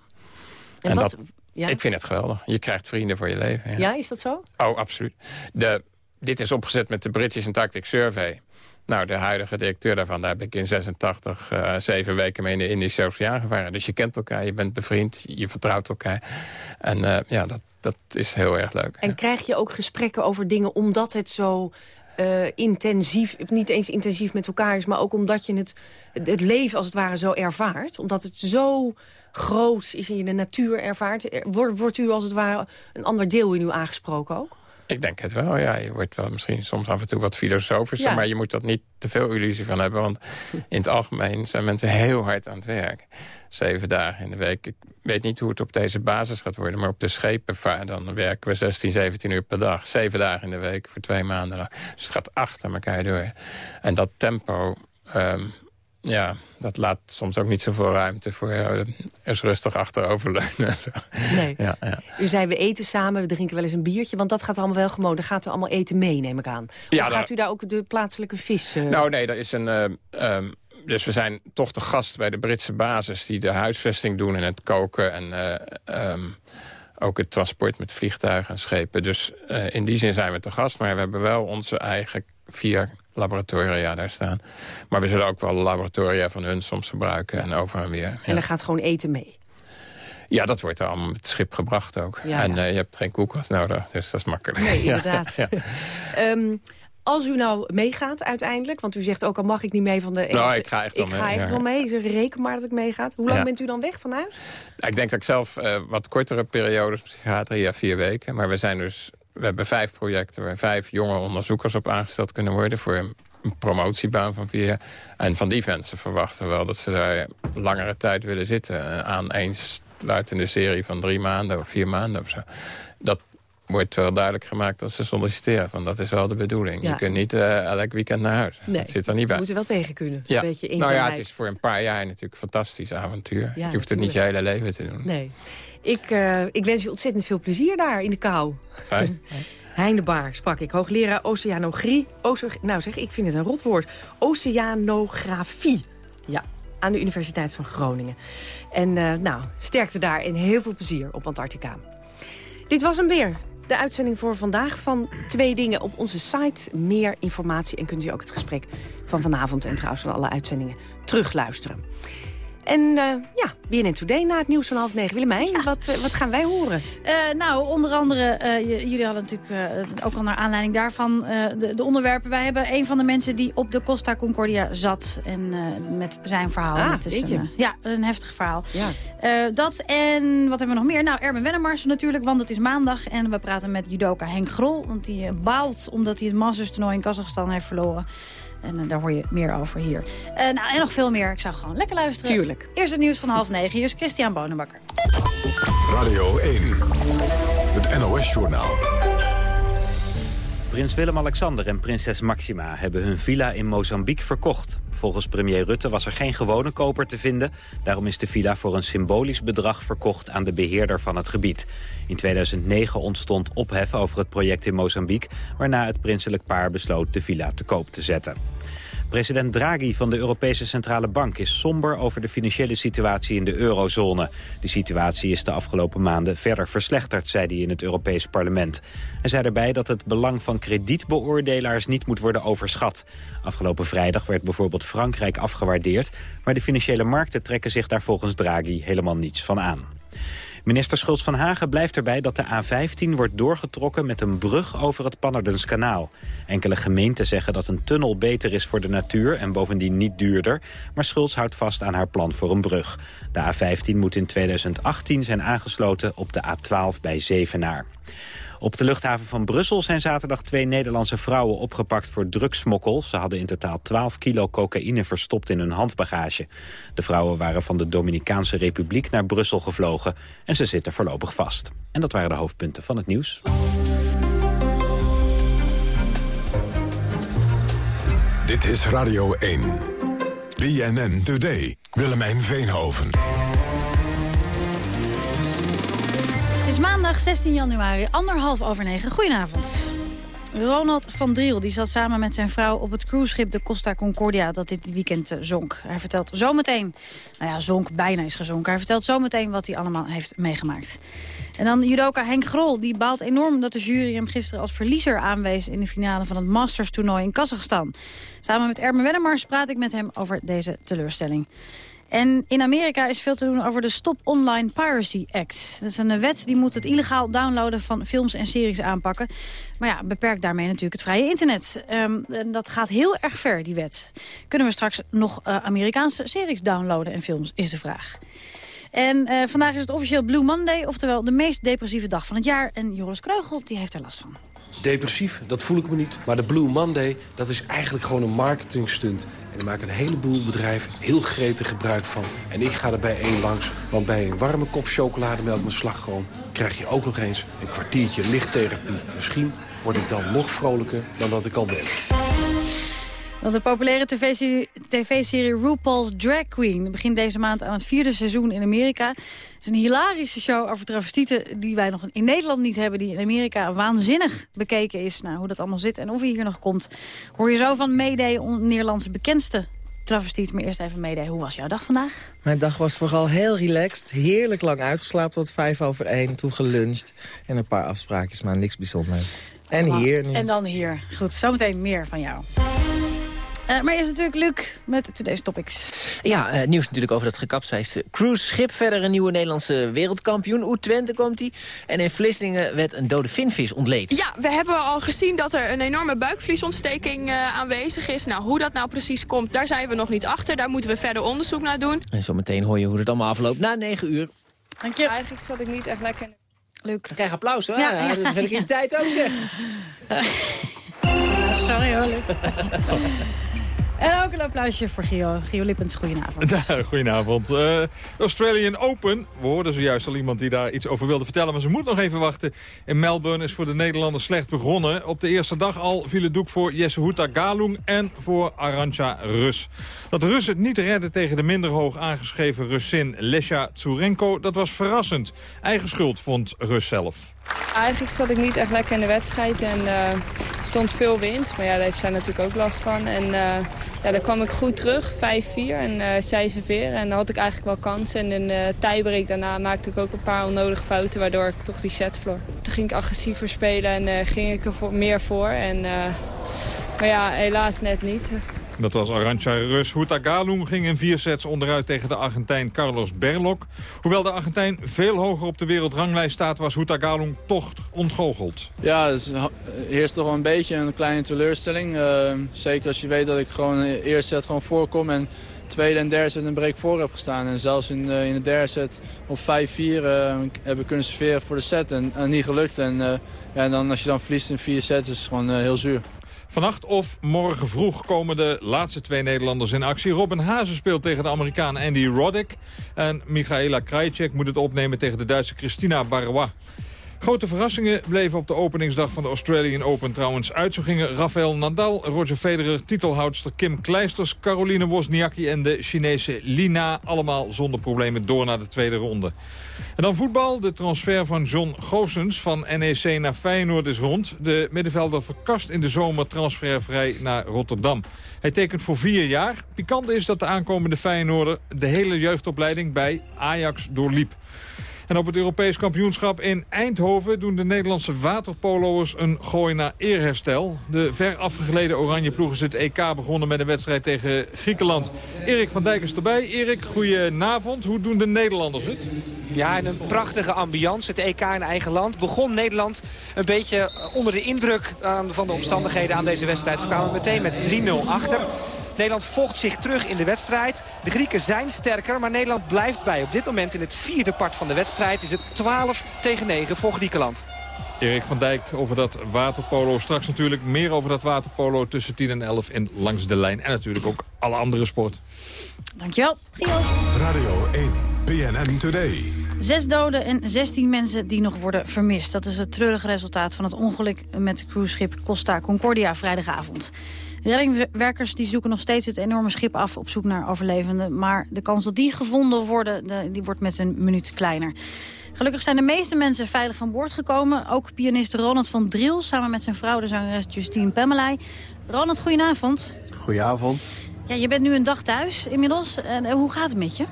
En En wat- dat, ja? Ik vind het geweldig. Je krijgt vrienden voor je leven. Ja, Ja, is dat zo? Oh, absoluut. De, dit is opgezet met de British Antarctic Survey. Nou, de huidige directeur daarvan, daar heb ik in 86 eh, zeven weken mee in de Indische Oceaan gevaren. Dus je kent elkaar, je bent bevriend, je vertrouwt elkaar. En eh, ja, dat, dat is heel erg leuk. En krijg je ook gesprekken over dingen omdat het zo eh, intensief... niet eens intensief met elkaar is... maar ook omdat je het, het leven als het ware zo ervaart? Omdat het zo groot is en je de natuur ervaart... er- Wordt, wordt u als het ware een ander deel in u aangesproken ook? Ik denk het wel, ja. Je wordt wel misschien soms af en toe wat filosofischer... Ja. maar je moet er niet te veel illusie van hebben. Want in het algemeen zijn mensen heel hard aan het werk. Zeven dagen in de week. Ik weet niet hoe het op deze basis gaat worden... maar op de schepen dan werken we 16, 17 uur per dag. Zeven dagen in de week voor twee maanden lang. Dus het gaat achter elkaar door. En dat tempo... ehm, ja, dat laat soms ook niet zoveel ruimte voor uh, eens rustig achteroverleunen. Nee. Ja, ja. U zei, we eten samen, we drinken wel eens een biertje... want dat gaat allemaal wel gewoon, dan gaat er allemaal eten mee, neem ik aan. Of Ja, gaat u daar ook de plaatselijke vis... eh, Nou nee, dat is een... eh, ehm, dus we zijn toch de gast bij de Britse basis... die de huisvesting doen en het koken en eh, ehm, ook het transport met vliegtuigen en schepen. Dus eh, in die zin zijn we te gast. Maar we hebben wel onze eigen vier laboratoria daar staan. Maar we zullen ook wel laboratoria van hun soms gebruiken en over en weer. En er gaat gewoon eten mee. Ja, dat wordt er allemaal met het schip gebracht ook. Ja, en ja. eh, je hebt geen koelkast nodig, dus dat is makkelijk. Nee, Ja, inderdaad. ja. Ehm, als u nou meegaat uiteindelijk, want u zegt ook al mag ik niet mee van de Nou, ik ga echt wel Ik ga mee, echt ja. wel mee, ze reken maar dat ik meegaat. Hoe lang Ja. bent u dan weg van huis? Nou, Ik denk dat ik zelf eh, wat kortere periodes misschien ga, drie à vier weken. Maar we zijn dus, we hebben vijf projecten waar vijf jonge onderzoekers op aangesteld kunnen worden voor een, promotiebaan van vier jaar. En van die mensen verwachten we wel dat ze daar langere tijd willen zitten. Aan één sluitende serie van drie maanden of vier maanden of zo. Dat wordt wel duidelijk gemaakt als ze solliciteren. Van dat is wel de bedoeling. Ja. Je kunt niet eh, elk weekend naar huis. Nee, Dat zit er niet bij. We moeten wel tegen kunnen. Ja. Een beetje nou ja, het is voor een paar jaar natuurlijk een fantastisch avontuur. Ja, je hoeft het niet je hele leven te doen. Nee. Ik, eh, ik wens u ontzettend veel plezier daar in de kou. Fijn. Sprak ik, hoogleraar oceanografie. Oce nou zeg, ik vind het een rotwoord. Oceanografie. Ja, aan de Universiteit van Groningen. En eh, nou, sterkte daar en heel veel plezier op Antarctica. Dit was hem weer. De uitzending voor vandaag van Twee Dingen op onze site. Meer informatie en kunt u ook het gesprek van vanavond... en trouwens van alle uitzendingen terugluisteren. En uh, ja, BNN Today na het nieuws van half negen. Willemijn, wat, uh, wat gaan wij horen? Uh, nou, onder andere, jullie hadden natuurlijk ook al naar aanleiding daarvan de, de, onderwerpen. Wij hebben een van de mensen die op de Costa Concordia zat. En met zijn verhaal. Ah, is een, ja, een heftig verhaal. Ja. dat en wat hebben we nog meer? Nou, Erben Wennemars natuurlijk, want het is maandag. En we praten met judoka Henk Grol. Want die baalt omdat hij het Masters toernooi in Kazachstan heeft verloren. En uh, daar hoor je meer over hier. Uh, nou, en nog veel meer. Ik zou gewoon lekker luisteren. Tuurlijk. Eerst het nieuws van half negen. Hier is Christian Bonenbakker. Radio 1. Het NOS-journaal. Prins Willem-Alexander en prinses Maxima hebben hun villa in Mozambique verkocht. Volgens premier Rutte was er geen gewone koper te vinden. Daarom is de villa voor een symbolisch bedrag verkocht aan de beheerder van het gebied. In 2009 ontstond ophef over het project in Mozambique... waarna het prinselijk paar besloot de villa te koop te zetten. President Draghi van de Europese Centrale Bank is somber over de financiële situatie in de eurozone. De situatie is de afgelopen maanden verder verslechterd, zei hij in het Europees Parlement. Hij zei erbij dat het belang van kredietbeoordelaars niet moet worden overschat. Afgelopen vrijdag werd bijvoorbeeld Frankrijk afgewaardeerd, maar de financiële markten trekken zich daar volgens Draghi helemaal niets van aan. Minister Schultz van Hagen blijft erbij dat de A15 wordt doorgetrokken met een brug over het Pannerdenskanaal. Enkele gemeenten zeggen dat een tunnel beter is voor de natuur en bovendien niet duurder. Maar Schultz houdt vast aan haar plan voor een brug. De A15 moet in 2018 zijn aangesloten op de A12 bij Zevenaar. Op de luchthaven van Brussel zijn zaterdag twee Nederlandse vrouwen opgepakt voor drugsmokkel. Ze hadden in totaal 12 kilo cocaïne verstopt in hun handbagage. De vrouwen waren van de Dominicaanse Republiek naar Brussel gevlogen en ze zitten voorlopig vast. En dat waren de hoofdpunten van het nieuws. Dit is Radio 1. BNN Today. Willemijn Veenhoven. Het is maandag 16 januari, anderhalf over negen. Goedenavond. Ronald van Driel die zat samen met zijn vrouw op het cruiseschip de Costa Concordia dat dit weekend uh, zonk. Hij vertelt zometeen, nou ja, zonk, bijna is gezonken. Hij vertelt zometeen wat hij allemaal heeft meegemaakt. En dan judoka Henk Grol, die baalt enorm dat de jury hem gisteren als verliezer aanwees in de finale van het Masters toernooi in Kazachstan. Samen met Ermen Wennemars praat ik met hem over deze teleurstelling. En in Amerika is veel te doen over de Stop Online Piracy Act. Dat is een wet die moet het illegaal downloaden van films en series aanpakken. Maar ja, beperkt daarmee natuurlijk het vrije internet. Um, en dat gaat heel erg ver, die wet. Kunnen we straks nog uh, Amerikaanse series downloaden en films, is de vraag. En uh, vandaag is het officieel Blue Monday, oftewel de meest depressieve dag van het jaar. En Joris Kreugel, die heeft er last van. Depressief, dat voel ik me niet. Maar de Blue Monday, dat is eigenlijk gewoon een marketingstunt. En daar maken een heleboel bedrijven heel gretig gebruik van. En ik ga er bij één langs, want bij een warme kop chocolademelk met slagroom... krijg je ook nog eens een kwartiertje lichttherapie. Misschien word ik dan nog vrolijker dan dat ik al ben. De populaire tv-serie TV RuPaul's Drag Queen begint deze maand aan het vierde seizoen in Amerika. Het is een hilarische show over travestieten die wij nog in Nederland niet hebben. Die in Amerika waanzinnig bekeken is. Nou, hoe dat allemaal zit en of hij hier nog komt. Hoor je zo van Mayday, Nederlandse bekendste travestiet. Maar eerst even Mayday. Hoe was jouw dag vandaag? Mijn dag was vooral heel relaxed. Heerlijk lang uitgeslapen tot vijf over één. Toen geluncht. En een paar afspraakjes, maar niks bijzonders. En hier nu. En dan hier. Goed, zometeen meer van jou. Uh, maar eerst natuurlijk Luc met Today's Topics. Ja, uh, nieuws natuurlijk over dat gekapseisde cruise-schip. Verder een nieuwe Nederlandse wereldkampioen. Oet Twente komt hij. En in Vlissingen werd een dode vinvis ontleed. Ja, we hebben al gezien dat er een enorme buikvliesontsteking uh, aanwezig is. Nou, hoe dat nou precies komt, daar zijn we nog niet achter. Daar moeten we verder onderzoek naar doen. En zometeen hoor je hoe het allemaal afloopt na 9 uur. Dank je. Eigenlijk zat ik niet echt lekker... Luc. Krijg applaus hoor. Ja, ja, dat wil ik in tijd ook zeggen. Sorry hoor, Luc. En ook een applausje voor Gio. Gio Lippens, goedenavond. goedenavond. Uh, Australian Open. We hoorden zojuist al iemand die daar iets over wilde vertellen. Maar ze moet nog even wachten. In Melbourne is voor de Nederlanders slecht begonnen. Op de eerste dag al viel het doek voor Jesse Houta Galung en voor Arantxa Rus. Dat Rus het niet redde tegen de minder hoog aangeschreven Russin Lesja Tsurenko, dat was verrassend. Eigen schuld vond Rus zelf. Eigenlijk zat ik niet echt lekker in de wedstrijd en uh, stond veel wind. Maar ja, daar heeft zij natuurlijk ook last van. En uh, ja, daar kwam ik goed terug, 5-4 en uh, zij serveren. En dan had ik eigenlijk wel kansen. En in de tiebreak daarna maakte ik ook een paar onnodige fouten, waardoor ik toch die set verloor. Toen ging ik agressiever spelen en ging ik er voor, meer voor. En, maar ja, helaas net niet. Dat was Arantxa Rus. Hutagalung ging in vier sets onderuit tegen de Argentijn Carlos Berlok. Hoewel de Argentijn veel hoger op de wereldranglijst staat... was Hutagalung toch ontgoocheld. Ja, het heerst toch wel een beetje een kleine teleurstelling. Uh, zeker als je weet dat ik gewoon in de eerste set gewoon voorkom... en tweede en derde set een break voor heb gestaan. En zelfs in, uh, in de derde set op 5-4 uh, hebben kunnen serveren voor de set. En, niet gelukt. En, ja, dan, als je dan verliest in vier sets is het gewoon heel zuur. Vannacht of morgen vroeg komen de laatste twee Nederlanders in actie. Robin Hazen speelt tegen de Amerikaan Andy Roddick. En Michaela Krajicek moet het opnemen tegen de Duitse Christina Barrois. Grote verrassingen bleven op de openingsdag van de Australian Open trouwens uit. Zo gingen Rafael Nadal, Roger Federer, titelhoudster Kim Kleisters... Caroline Wozniacki en de Chinese Lina allemaal zonder problemen door naar de tweede ronde. En dan voetbal. De transfer van John Goossens van NEC naar Feyenoord is rond. De middenvelder verkast in de zomer transfervrij naar Rotterdam. Hij tekent voor vier jaar. Pikant is dat de aankomende Feyenoorder de hele jeugdopleiding bij Ajax doorliep. En op het Europees kampioenschap in Eindhoven doen de Nederlandse waterpolo'ers een gooi naar eerherstel. De ver afgegleden oranje ploeg is het EK begonnen met een wedstrijd tegen Griekenland. Erik van Dijk is erbij. Erik, goedenavond. Hoe doen de Nederlanders het? Ja, in een prachtige ambiance. Het EK in eigen land. Begon Nederland een beetje onder de indruk van de omstandigheden aan deze wedstrijd. Ze kwamen meteen met 3-0 achter. Nederland vocht zich terug in de wedstrijd. De Grieken zijn sterker, maar Nederland blijft bij. Op dit moment in het vierde part van de wedstrijd is het 12 tegen 9 voor Griekenland. Erik van Dijk over dat waterpolo. Straks natuurlijk meer over dat waterpolo tussen 10 en 11 en langs de lijn. En natuurlijk ook alle andere sport. Dankjewel, Gio. Radio 1, PNN Today. Zes doden en 16 mensen die nog worden vermist. Dat is het treurige resultaat van het ongeluk met het cruiseschip Costa Concordia vrijdagavond. Reddingwerkers die zoeken nog steeds het enorme schip af op zoek naar overlevenden. Maar de kans dat die gevonden worden, die wordt met een minuut kleiner. Gelukkig zijn de meeste mensen veilig van boord gekomen. Ook pianist Ronald van Driel samen met zijn vrouw, de zangeres Justine Pemmelay. Ronald, goedenavond. Goedenavond. Ja, je bent nu een dag thuis inmiddels. En, eh, hoe gaat het met je?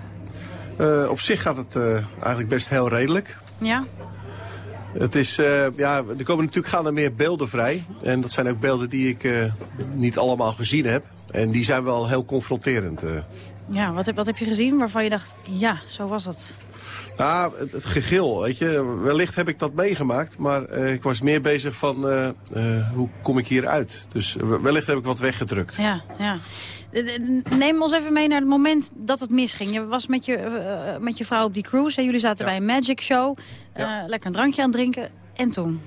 Uh, op zich gaat het uh, eigenlijk best heel redelijk. Ja? Het is, uh, ja, er komen natuurlijk gaan er meer beelden vrij. En dat zijn ook beelden die ik uh, niet allemaal gezien heb. En die zijn wel heel confronterend. Uh. Ja, wat heb, wat heb je gezien waarvan je dacht, ja, zo was het? Nou, het, het gegil, weet je. Wellicht heb ik dat meegemaakt, maar ik was meer bezig van hoe kom ik hier uit. Dus wellicht heb ik wat weggedrukt. Ja, ja. Neem ons even mee naar het moment dat het misging. Je was met je, uh, met je vrouw op die cruise. En jullie zaten ja. bij een magic show. Uh, ja. Lekker een drankje aan het drinken. En toen?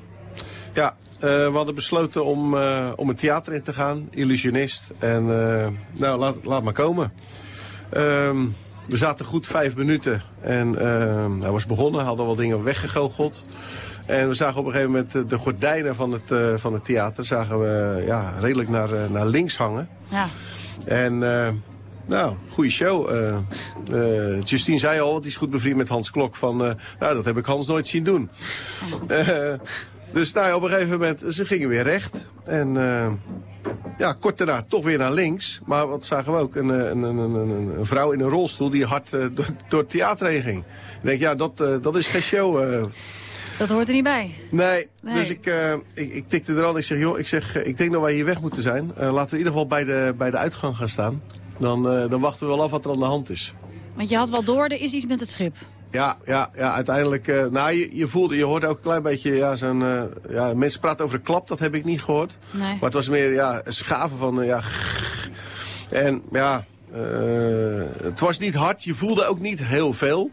Ja, uh, we hadden besloten om, om het theater in te gaan. Illusionist. En nou, laat, laat maar komen. Um, we zaten goed vijf minuten. En hij was begonnen. Hadden wel dingen weggegoocheld. En we zagen op een gegeven moment de gordijnen van het, van het theater... zagen we ja, redelijk naar, naar links hangen. Ja. En uh, nou, goede show. Uh, uh, Justine zei al, want die is goed bevriend met Hans Klok, van nou, dat heb ik Hans nooit zien doen. dus nou, op een gegeven moment, ze gingen weer recht. En ja, kort daarna toch weer naar links. Maar wat zagen we ook? Een, een, een, een, vrouw in een rolstoel die hard door, door, het theater heen ging. Ik denk, ja, dat, dat is geen show. Dat hoort er niet bij. Nee, nee. dus ik, uh, ik, ik, tikte er al. Ik zeg, joh, ik, zeg, ik denk dat wij hier weg moeten zijn. Uh, laten we in ieder geval bij de, bij de uitgang gaan staan. Dan, uh, dan wachten we wel af wat er aan de hand is. Want je had wel door, er is iets met het schip. Ja, ja, ja uiteindelijk. Uh, nou, je, je voelde, je hoorde ook een klein beetje, ja, zo'n. Uh, ja, mensen praten over de klap, dat heb ik niet gehoord. Nee. Maar het was meer, ja, een schaven van, ja. En ja, het was niet hard. Je voelde ook niet heel veel.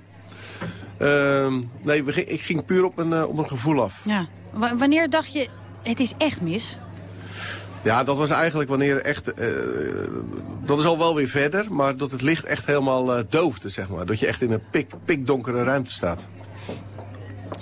Uh, nee, we, ik ging puur op een, uh, op een gevoel af. Ja. W wanneer dacht je, het is echt mis? Ja, dat was eigenlijk wanneer echt... Uh, dat is al wel weer verder, maar dat het licht echt helemaal uh, doofde, zeg maar. Dat je echt in een pik, pikdonkere ruimte staat.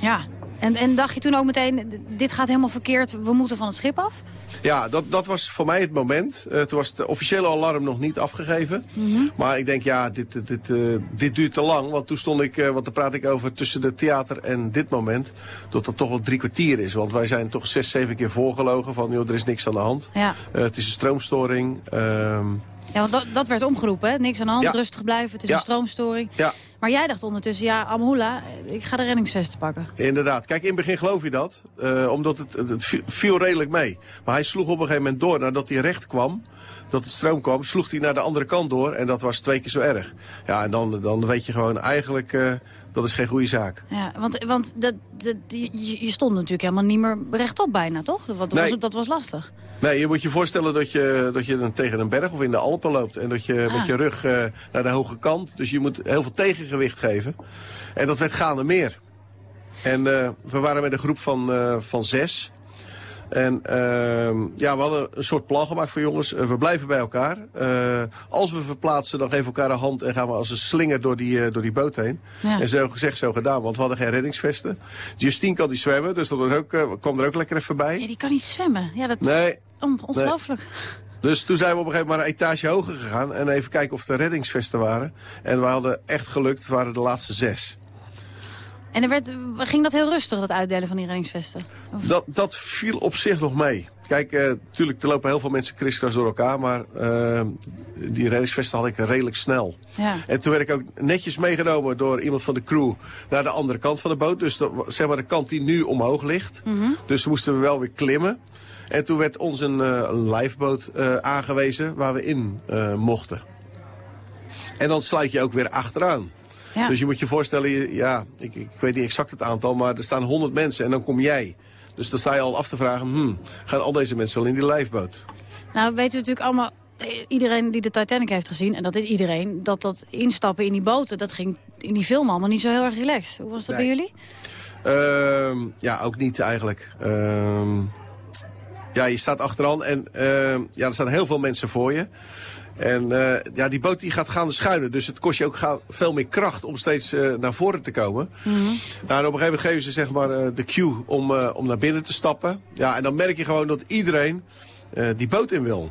Ja, en, en dacht je toen ook meteen, dit gaat helemaal verkeerd, we moeten van het schip af? Ja, dat, dat was voor mij het moment. Uh, toen was het officiële alarm nog niet afgegeven. Mm -hmm. Maar ik denk, ja, dit, dit, dit, uh, dit duurt te lang. Want toen stond ik, uh, want daar praat ik over tussen het theater en dit moment. Dat dat toch wel drie kwartier is. Want wij zijn toch zes, zeven keer voorgelogen van, joh, er is niks aan de hand. Ja. het is een stroomstoring. Ehm, ja, want dat, dat werd omgeroepen, hè? Niks aan de hand, ja. rustig blijven, het is ja. een stroomstoring. Ja. Maar jij dacht ondertussen, ja, Amhula, ik ga de reddingsvesten pakken. Inderdaad. Kijk, in het begin geloof je dat. Uh, omdat het, het, het, viel redelijk mee. Maar hij sloeg op een gegeven moment door. Nadat hij recht kwam, dat het stroom kwam, sloeg hij naar de andere kant door. En dat was twee keer zo erg. Ja, en dan, dan weet je gewoon eigenlijk, uh, dat is geen goede zaak. Ja, want, want dat, dat, je, je stond natuurlijk helemaal niet meer rechtop bijna, toch? Dat, dat, Nee. was, dat was lastig. Nee, je moet je voorstellen dat je, dat je dan tegen een berg of in de Alpen loopt. En dat je Ah. met je rug eh, naar de hoge kant. Dus je moet heel veel tegengewicht geven. En dat werd gaande meer. En eh, we waren met een groep van, eh, van zes. En ehm, ja, we hadden een soort plan gemaakt voor jongens. We blijven bij elkaar. Als we verplaatsen, dan geven we elkaar een hand en gaan we als een slinger door die, door die boot heen. Ja. En zo gezegd, zo gedaan, want we hadden geen reddingsvesten. Justine kan die zwemmen, dus dat was ook, kwam er ook lekker even bij. Ja, die kan niet zwemmen. Ja, dat Nee. On- ongelooflijk. Dus toen zijn we op een gegeven moment maar een etage hoger gegaan. En even kijken of er reddingsvesten waren. En we hadden echt gelukt, het waren de laatste zes. En er werd, ging dat heel rustig, dat uitdelen van die reddingsvesten? Dat, dat viel op zich nog mee. Kijk, eh, natuurlijk, er lopen heel veel mensen kriskras door elkaar. Maar eh, die reddingsvesten had ik redelijk snel. Ja. En toen werd ik ook netjes meegenomen door iemand van de crew naar de andere kant van de boot. Dus dat, zeg maar de kant die nu omhoog ligt. Mhm. Dus moesten we wel weer klimmen. En toen werd ons een, eh, een lijfboot eh, aangewezen waar we in eh, mochten. En dan sluit je ook weer achteraan. Ja. Dus je moet je voorstellen, ja, ik, ik weet niet exact het aantal, maar er staan 100 mensen en dan kom jij. Dus dan sta je al af te vragen, hmm, gaan al deze mensen wel in die lijfboot? Nou, weten we natuurlijk allemaal... Iedereen die de Titanic heeft gezien, en dat is iedereen... dat dat instappen in die boten, dat ging in die film allemaal niet zo heel erg relaxed. Hoe was dat bij jullie? Ehm, ja, ook niet eigenlijk. Ehm, ja, je staat achteraan en ehm, ja, er staan heel veel mensen voor je. En eh, ja, die boot die gaat gaande schuinen. Dus het kost je ook ga- veel meer kracht om steeds eh, naar voren te komen. Nou, en op een gegeven moment geven ze zeg maar eh, de cue om, eh, om naar binnen te stappen. Ja, en dan merk je gewoon dat iedereen eh, die boot in wil.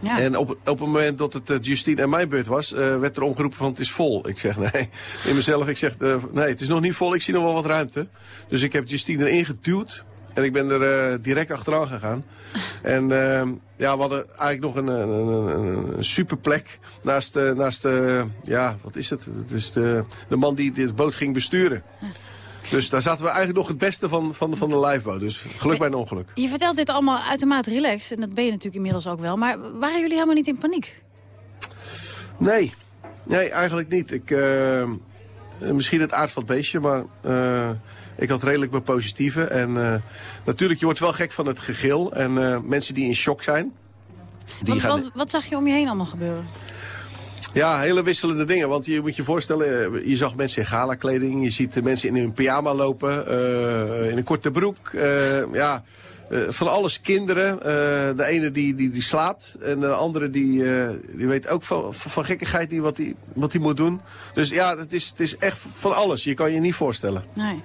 Ja. En op, op het moment dat het eh, Justine en mijn beurt was, eh, werd er omgeroepen van het is vol. Ik zeg nee, in mezelf, ik zeg eh, nee, het is nog niet vol, ik zie nog wel wat ruimte. Dus ik heb Justine erin geduwd en ik ben er eh, direct achteraan gegaan. En eh, ja, we hadden eigenlijk nog een, een, een, een- super plek naast, eh, naast eh, ja, wat is het? Het is de, de man die de boot ging besturen. Dus daar zaten we eigenlijk nog het beste van, van, van de lijfboot. Dus geluk bij een ongeluk. Je vertelt dit allemaal uitermate relaxed, en dat ben je natuurlijk inmiddels ook wel. Maar waren jullie helemaal niet in paniek? Nee, nee, eigenlijk niet. Ik, eh, eh, misschien het aard van het beestje, maar ik had redelijk mijn positieve. En eh, natuurlijk, je wordt wel gek van het gegil. En eh, mensen die in shock zijn. Die Wat, gaan, wat, wat zag je om je heen allemaal gebeuren? Ja, hele wisselende dingen. Want je moet je voorstellen, eh, je zag mensen in gala-kleding. Je ziet mensen in hun pyjama lopen. in een korte broek. ja, van alles kinderen. De ene die, die, die slaapt. En de andere die, die weet ook van, van gekkigheid niet wat hij wat hij moet doen. Dus ja, het is, het is echt van alles. Je kan je niet voorstellen. Nee.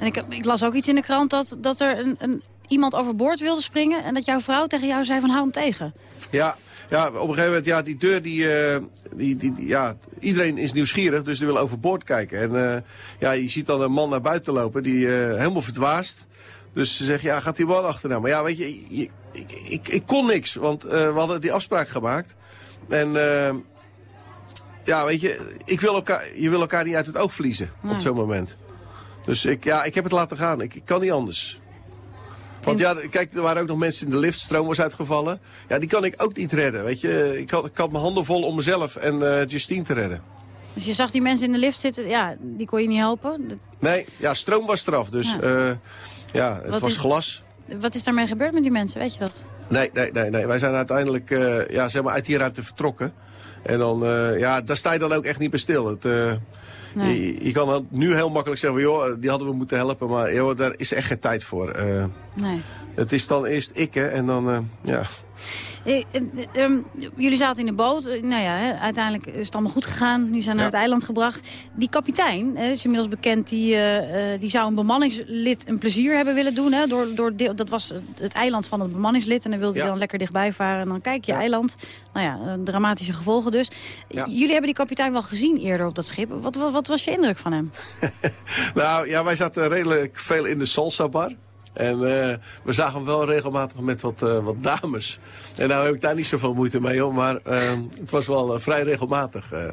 En ik, ik las ook iets in de krant dat, dat er een, een, iemand overboord wilde springen... en dat jouw vrouw tegen jou zei van hou hem tegen. Ja, ja, op een gegeven moment, ja, die deur, die, eh, die, die, die- ja, iedereen is nieuwsgierig, dus die wil overboord kijken. En eh, ja, je ziet dan een man naar buiten lopen, die eh, helemaal verdwaasd. Dus ze zegt, ja, gaat die man achterna. Maar ja, weet je, je- ik, ik, ik kon niks, want we hadden die afspraak gemaakt. En ja, weet je, ik wil elkaar, je wil elkaar niet uit het oog verliezen op zo'n moment. Dus ik, ja, ik heb het laten gaan. Ik, ik kan niet anders. Want ja, kijk, er waren ook nog mensen in de lift, stroom was uitgevallen. Ja, die kan ik ook niet redden, weet je. Ik had, ik had mijn handen vol om mezelf en eh, Justine te redden. Dus je zag die mensen in de lift zitten, ja, die kon je niet helpen. Dat- Nee, ja, stroom was eraf, dus Ja. ja, ja het Wat was is- glas. Wat is daarmee gebeurd met die mensen, weet je dat? Nee, nee, nee, nee. Wij zijn uiteindelijk eh, ja, zeg maar uit die ruimte vertrokken. En dan, eh, ja, daar sta je dan ook echt niet bij stil. Het, eh, Nee. je, je kan nu heel makkelijk zeggen, van, joh, die hadden we moeten helpen. Maar joh, daar is echt geen tijd voor. Eh, Nee. het is dan eerst ik, hè, en dan, eh, ja... Eh, eh, eh, ehm, jullie zaten in de boot. Eh, nou ja, hè, uiteindelijk is het allemaal goed gegaan. Nu zijn we naar het eiland gebracht. Die kapitein, hè, is inmiddels bekend, die, die zou een bemanningslid een plezier hebben willen doen. Hè, door, door dat was het eiland van het bemanningslid. En dan wilde hij Ja. dan lekker dichtbij varen. En dan kijk je eiland. Nou ja, dramatische gevolgen dus. Jullie hebben die kapitein wel gezien eerder op dat schip. Wat, wat, wat was je indruk van hem? Nou ja, wij zaten redelijk veel in de salsa bar. En we zagen hem wel regelmatig met wat, eh, wat dames. En nou heb ik daar niet zoveel moeite mee, hoor. Maar eh, het was wel eh, vrij regelmatig. eh.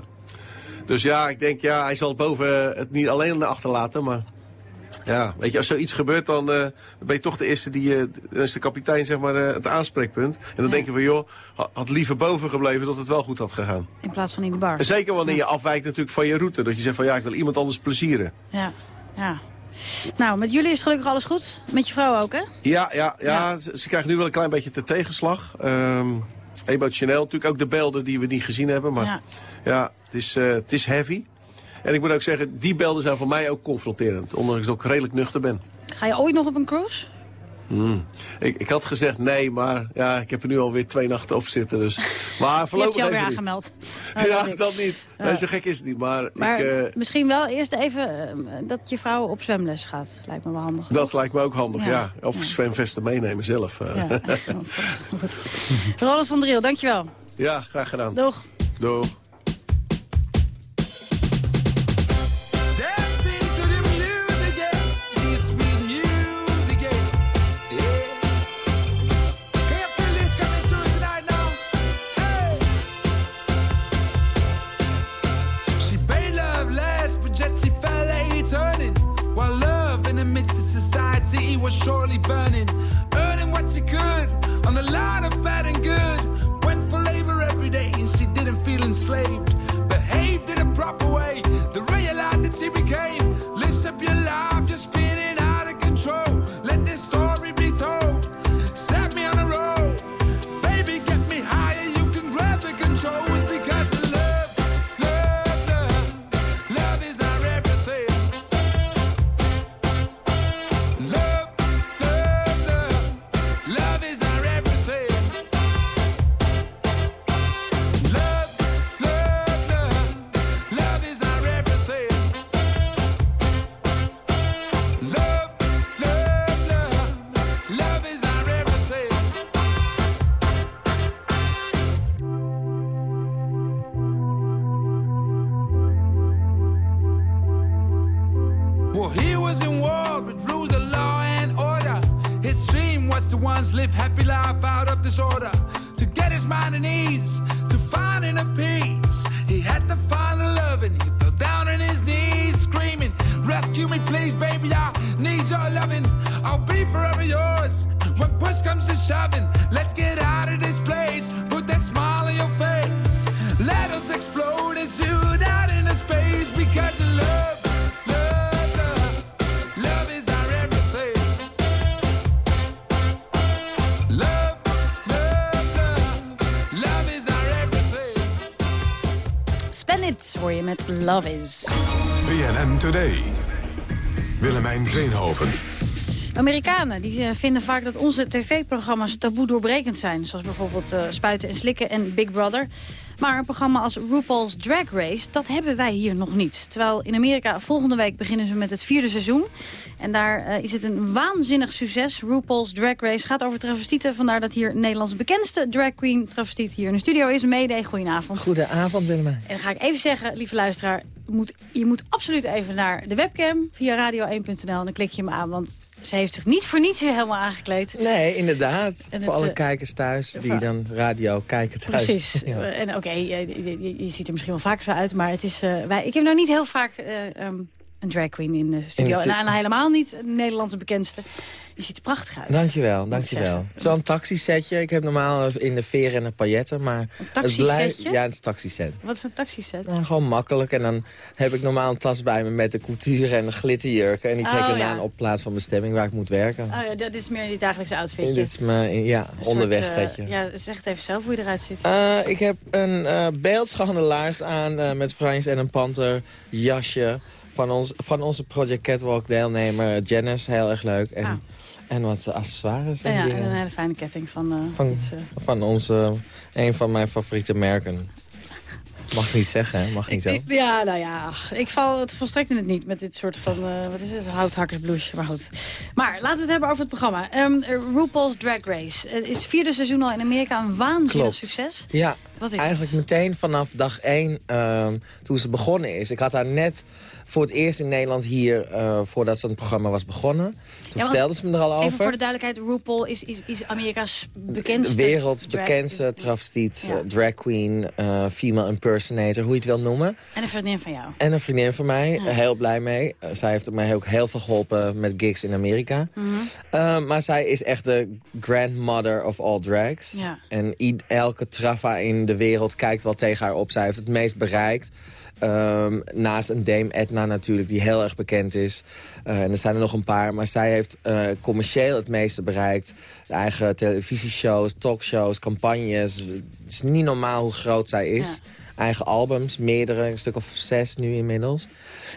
Dus ja, ik denk, ja, hij zal boven het niet alleen achterlaten. Maar Ja, weet je, als zoiets gebeurt, dan, ben je toch de eerste die... dan is de kapitein zeg maar het aanspreekpunt. En dan denk je van, joh, ha- had liever boven gebleven dat het wel goed had gegaan. In plaats van in de bar. En zeker wanneer je afwijkt natuurlijk van je route. Dat je zegt van, ja, ik wil iemand anders plezieren. Ja, ja. Nou, met jullie is gelukkig alles goed. Met je vrouw ook, hè? Ja, ja, ja, Ze, ze krijgen nu wel een klein beetje de tegenslag. Ehm, emotioneel natuurlijk ook de beelden die we niet gezien hebben. Maar Ja. ja, het, is, eh, het is heavy. En ik moet ook zeggen, die beelden zijn voor mij ook confronterend. Ondanks dat ik redelijk nuchter ben. Ga je ooit nog op een cruise? Hmm. Ik, ik had gezegd nee, maar ja, ik heb er nu alweer twee nachten op zitten. Dus. Maar Je hebt je alweer aangemeld. ja, dat dat niet. Nee, zo gek is het niet. Maar, Maar ik, eh, misschien wel eerst even eh, dat je vrouw op zwemles gaat. Lijkt me wel handig. dat lijkt me ook handig, Ja. ja. Of zwemvesten meenemen zelf. eh. Ja. Goed. Ronald van Driel, dankjewel. ja, graag gedaan. Doeg. Doeg. Met Love Is. BNN Today. Willemijn Veenhoven. Amerikanen die eh, vinden vaak dat onze tv-programma's taboe doorbrekend zijn. Zoals bijvoorbeeld eh, Spuiten en Slikken en Big Brother. Maar een programma als RuPaul's Drag Race, dat hebben wij hier nog niet. Terwijl in Amerika volgende week beginnen ze met het vierde seizoen. En daar eh, is het een waanzinnig succes. RuPaul's Drag Race gaat over travestieten. Vandaar dat hier Nederlands bekendste drag queen travestiet hier in de studio is. Mede, goedenavond. Goedenavond, Willemijn. En dan ga ik even zeggen, lieve luisteraar... Je moet, je moet absoluut even naar de webcam via radio1.nl... en dan klik je hem aan, want ze heeft zich niet voor niets weer helemaal aangekleed. Nee, inderdaad. En voor het, alle eh, kijkers thuis die dan radio kijken thuis. Precies. Ja. Eh, En oké, je, je- je- je ziet er misschien wel vaker zo uit... maar het is, eh, wij, ik heb nou niet heel vaak eh, ehm, een drag queen in de studio. stu- en, en helemaal niet een Nederlandse bekendste. Je ziet er prachtig uit. Dankjewel, dankjewel. Het is wel een taxisetje. Ik heb normaal in de veren en de pailletten, maar... het taxisetje? Ja, het is een taxiset. Wat is een taxiset? Nou, gewoon makkelijk. En dan heb ik normaal een tas bij me met de couture en de glitterjurken. En die trek ik Oh, ja. aan op plaats van bestemming waar ik moet werken. Oh ja, dit is meer die dagelijkse outfitje. Dit is mijn ja, Een soort, onderweg eh, setje. ja, zeg het even zelf hoe je eruit ziet. Eh, ik heb een eh beeldschone laars aan eh, met Frans en een panter jasje. Van, ons, van onze Project Catwalk deelnemer Janice, heel erg leuk. En, Ah. En wat accessoires en ja, en een hele fijne ketting van, eh, Van, iets, eh, van onze, een van mijn favoriete merken. Mag ik niet zeggen, hè? Mag niet zo. Ik- Ja, nou ja, ach, ik val het volstrekt in het niet met dit soort van, eh, wat is het, houthakkersblouse, maar goed. Maar laten we het hebben over het programma. Ehm, RuPaul's Drag Race. Het is vierde seizoen al in Amerika een waanzinnig Klopt. succes. Ja, Wat is eigenlijk meteen vanaf dag één, ehm, toen ze begonnen is. Ik had haar net voor het eerst in Nederland hier, uh, voordat ze het programma was begonnen. Toen ja, vertelde ze me er al over. Even voor de duidelijkheid, RuPaul is, is, is Amerika's bekendste... Werelds bekendste travestiet, ja. drag queen, uh, female impersonator, hoe je het wil noemen. En een vriendin van jou. En een vriendin van mij, ja. heel blij mee. Uh, zij heeft mij ook heel veel geholpen met gigs in Amerika. Mm -hmm. maar zij is echt de grandmother of all drags. En elke trava in de wereld kijkt wel tegen haar op. Zij heeft het meest bereikt. Um, naast een Dame Edna natuurlijk, die heel erg bekend is. Uh, en er zijn er nog een paar. Maar zij heeft uh, commercieel het meeste bereikt. De eigen televisieshows, talkshows, campagnes. Het is niet normaal hoe groot zij is. Ja. Eigen albums, meerdere, een stuk of zes nu inmiddels.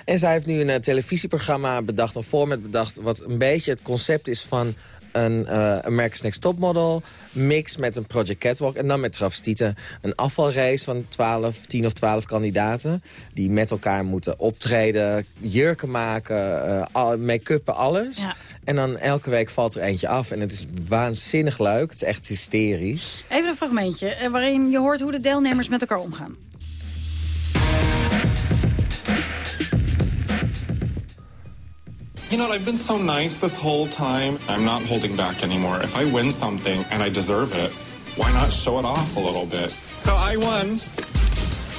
En zij heeft nu een uh, televisieprogramma bedacht, een format bedacht... wat een beetje het concept is van een uh, America's Next Topmodel mix met een Project Catwalk en dan met travestieten. Een afvalrace van 12, 10 of 12 kandidaten die met elkaar moeten optreden, jurken maken, uh, make-uppen, alles. Ja. En dan elke week valt er eentje af en het is waanzinnig leuk. Het is echt hysterisch. Even een fragmentje waarin je hoort hoe de deelnemers met elkaar omgaan. You know, I've been so nice this whole time. I'm not holding back anymore. If I win something and I deserve it, why not show it off a little bit? So I won.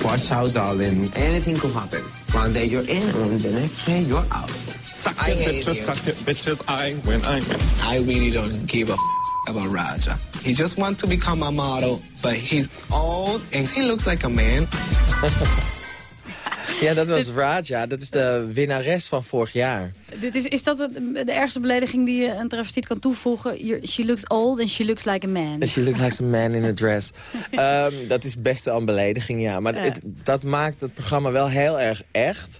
Watch out, darling. Anything could happen. One day you're in, and the next day you're out. Suck it, bitches, you. suck it, bitches. I win, I win. I really don't give a about Raja. He just wants to become a model, but he's old and he looks like a man. Ja, dat was Raja. Dat is de winnares van vorig jaar. Dit is, is dat de ergste belediging die je een travestiet kan toevoegen? she looks old and she looks like a man. She looks like a man in a dress. um, dat is best wel een belediging, ja. Maar Het, dat maakt het programma wel heel erg echt.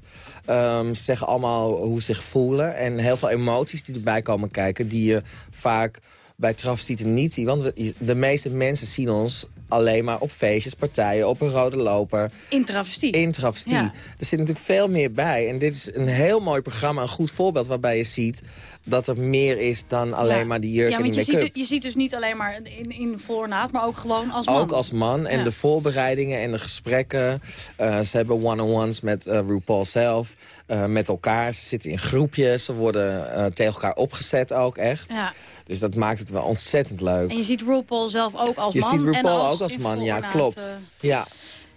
Um, ze zeggen allemaal hoe ze zich voelen. En heel veel emoties die erbij komen kijken... die je vaak bij travestieten niet ziet. Want de meeste mensen zien ons alleen maar op feestjes, partijen, op een rode loper. In travestie. In travestie. Er zit natuurlijk veel meer bij. En dit is een heel mooi programma, een goed voorbeeld waarbij je ziet dat er meer is dan alleen maar die jurk ja, en die make-up. Je, ziet, je ziet dus niet alleen maar in, in voornaad, maar ook gewoon als man. Ook als man. En de voorbereidingen en de gesprekken. Uh, ze hebben one-on-ones met uh, RuPaul zelf. Uh, met elkaar. Ze zitten in groepjes. Ze worden tegen elkaar opgezet ook echt. Ja. Dus dat maakt het wel ontzettend leuk. En je ziet RuPaul zelf ook als je man. Je ziet RuPaul en als ook als man, ja, klopt. Uh... Ja.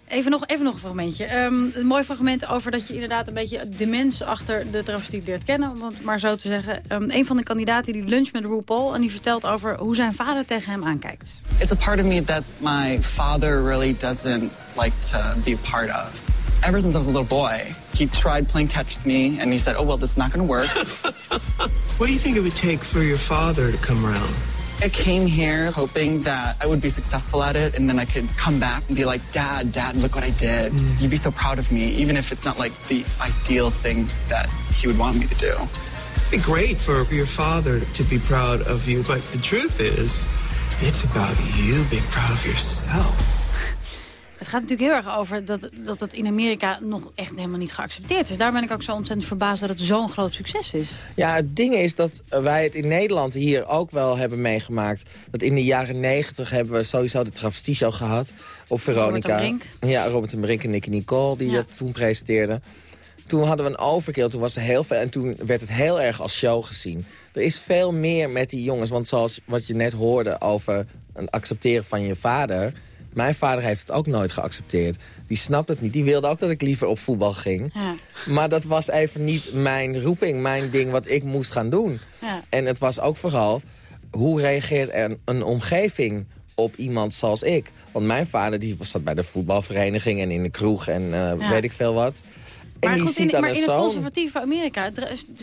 Even nog, even nog een fragmentje. Um, een mooi fragment over dat je inderdaad een beetje de mensen achter de travestie leert kennen. Want maar zo te zeggen, um, een van de kandidaten die luncht met RuPaul... en die vertelt over hoe zijn vader tegen hem aankijkt. It's a part of me that my father really doesn't like to be a part of. Ever since I was a little boy, he tried playing catch with me... and he said, oh, well, this is not going to work. what do you think it would take for your father to come around? I came here hoping that I would be successful at it and then I could come back and be like, Dad, Dad, look what I did. Mm. You'd be so proud of me, even if it's not like the ideal thing that he would want me to do. It'd be great for your father to be proud of you, but the truth is, it's about you being proud of yourself. Het gaat natuurlijk heel erg over dat, dat het in Amerika nog echt helemaal niet geaccepteerd is. Daar ben ik ook zo ontzettend verbaasd dat het zo'n groot succes is. Ja, het ding is dat wij het in Nederland hier ook wel hebben meegemaakt. Dat in de jaren negentig hebben we sowieso de travestie-show gehad op Veronica. Robert Brink. Ja, Robert en Brink en Nicky Nicole die dat toen presenteerden. Toen hadden we een overkill, toen was er heel veel... en toen werd het heel erg als show gezien. Er is veel meer met die jongens, want zoals wat je net hoorde... over het accepteren van je vader mijn vader heeft het ook nooit geaccepteerd. Die snapt het niet. Die wilde ook dat ik liever op voetbal ging. Ja. Maar dat was even niet mijn roeping, mijn ding wat ik moest gaan doen. Ja. En het was ook vooral, hoe reageert een, een omgeving op iemand zoals ik? Want mijn vader die zat bij de voetbalvereniging en in de kroeg en uh, weet ik veel wat. Maar, goed, in, maar in het conservatieve Amerika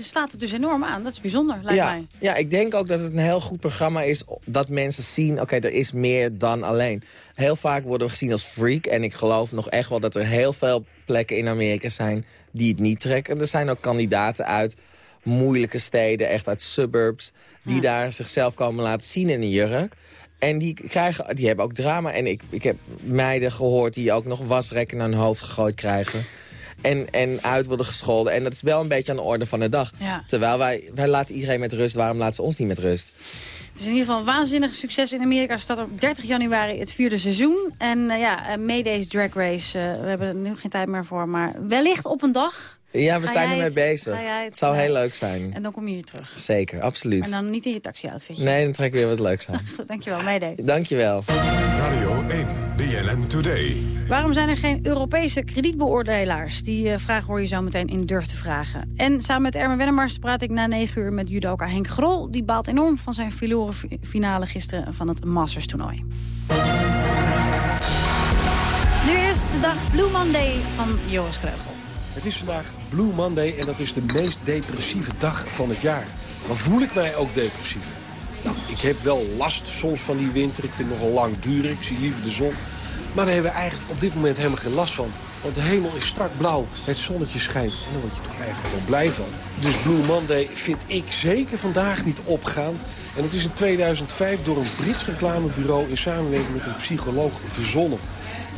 slaat het dus enorm aan. Dat is bijzonder, lijkt ja, mij. Ja, ik denk ook dat het een heel goed programma is... dat mensen zien, oké, er is meer dan alleen. Heel vaak worden we gezien als freak. En ik geloof nog echt wel dat er heel veel plekken in Amerika zijn... die het niet trekken. Er zijn ook kandidaten uit moeilijke steden, echt uit suburbs... die daar zichzelf komen laten zien in een jurk. En die, krijgen, die hebben ook drama. En ik, ik heb meiden gehoord die ook nog wasrekken naar hun hoofd gegooid krijgen en, en uit worden gescholden. En dat is wel een beetje aan de orde van de dag. Terwijl wij, wij laten iedereen met rust. Waarom laten ze ons niet met rust? Het is in ieder geval een waanzinnig succes in Amerika. staat op 30 januari het vierde seizoen. En uh, ja, Maydays Drag Race, uh, we hebben er nu geen tijd meer voor. Maar wellicht op een dag ja, we zijn ermee het, bezig. Het, zou heel leuk zijn. En dan kom je hier terug. Zeker, absoluut. En dan niet in je taxi-outfitje. Nee, dan trek ik weer wat leuks aan. Goed, dankjewel. Mayday. Dankjewel. Radio 1, BNN Today. Waarom zijn er geen Europese kredietbeoordelaars? Die uh, vraag hoor je zo meteen in Durf te Vragen. En samen met Ermen Wennemars praat ik na negen uur met judoka Henk Grol. Die baalt enorm van zijn verloren finale gisteren van het Masters toernooi. Nu eerst de dag Blue Monday van Joris Kreugel. Het is vandaag Blue Monday en dat is de meest depressieve dag van het jaar. Maar voel ik mij ook depressief? Nou, ik heb wel last soms van die winter. Ik vind het nogal lang duren. Ik zie liever de zon. Maar daar hebben we eigenlijk op dit moment helemaal geen last van. Want de hemel is strak blauw, het zonnetje schijnt. En daar word je toch eigenlijk wel blij van. Dus Blue Monday vind ik zeker vandaag niet opgaan. En het is in 2005 door een Brits reclamebureau... in samenwerking met een psycholoog verzonnen.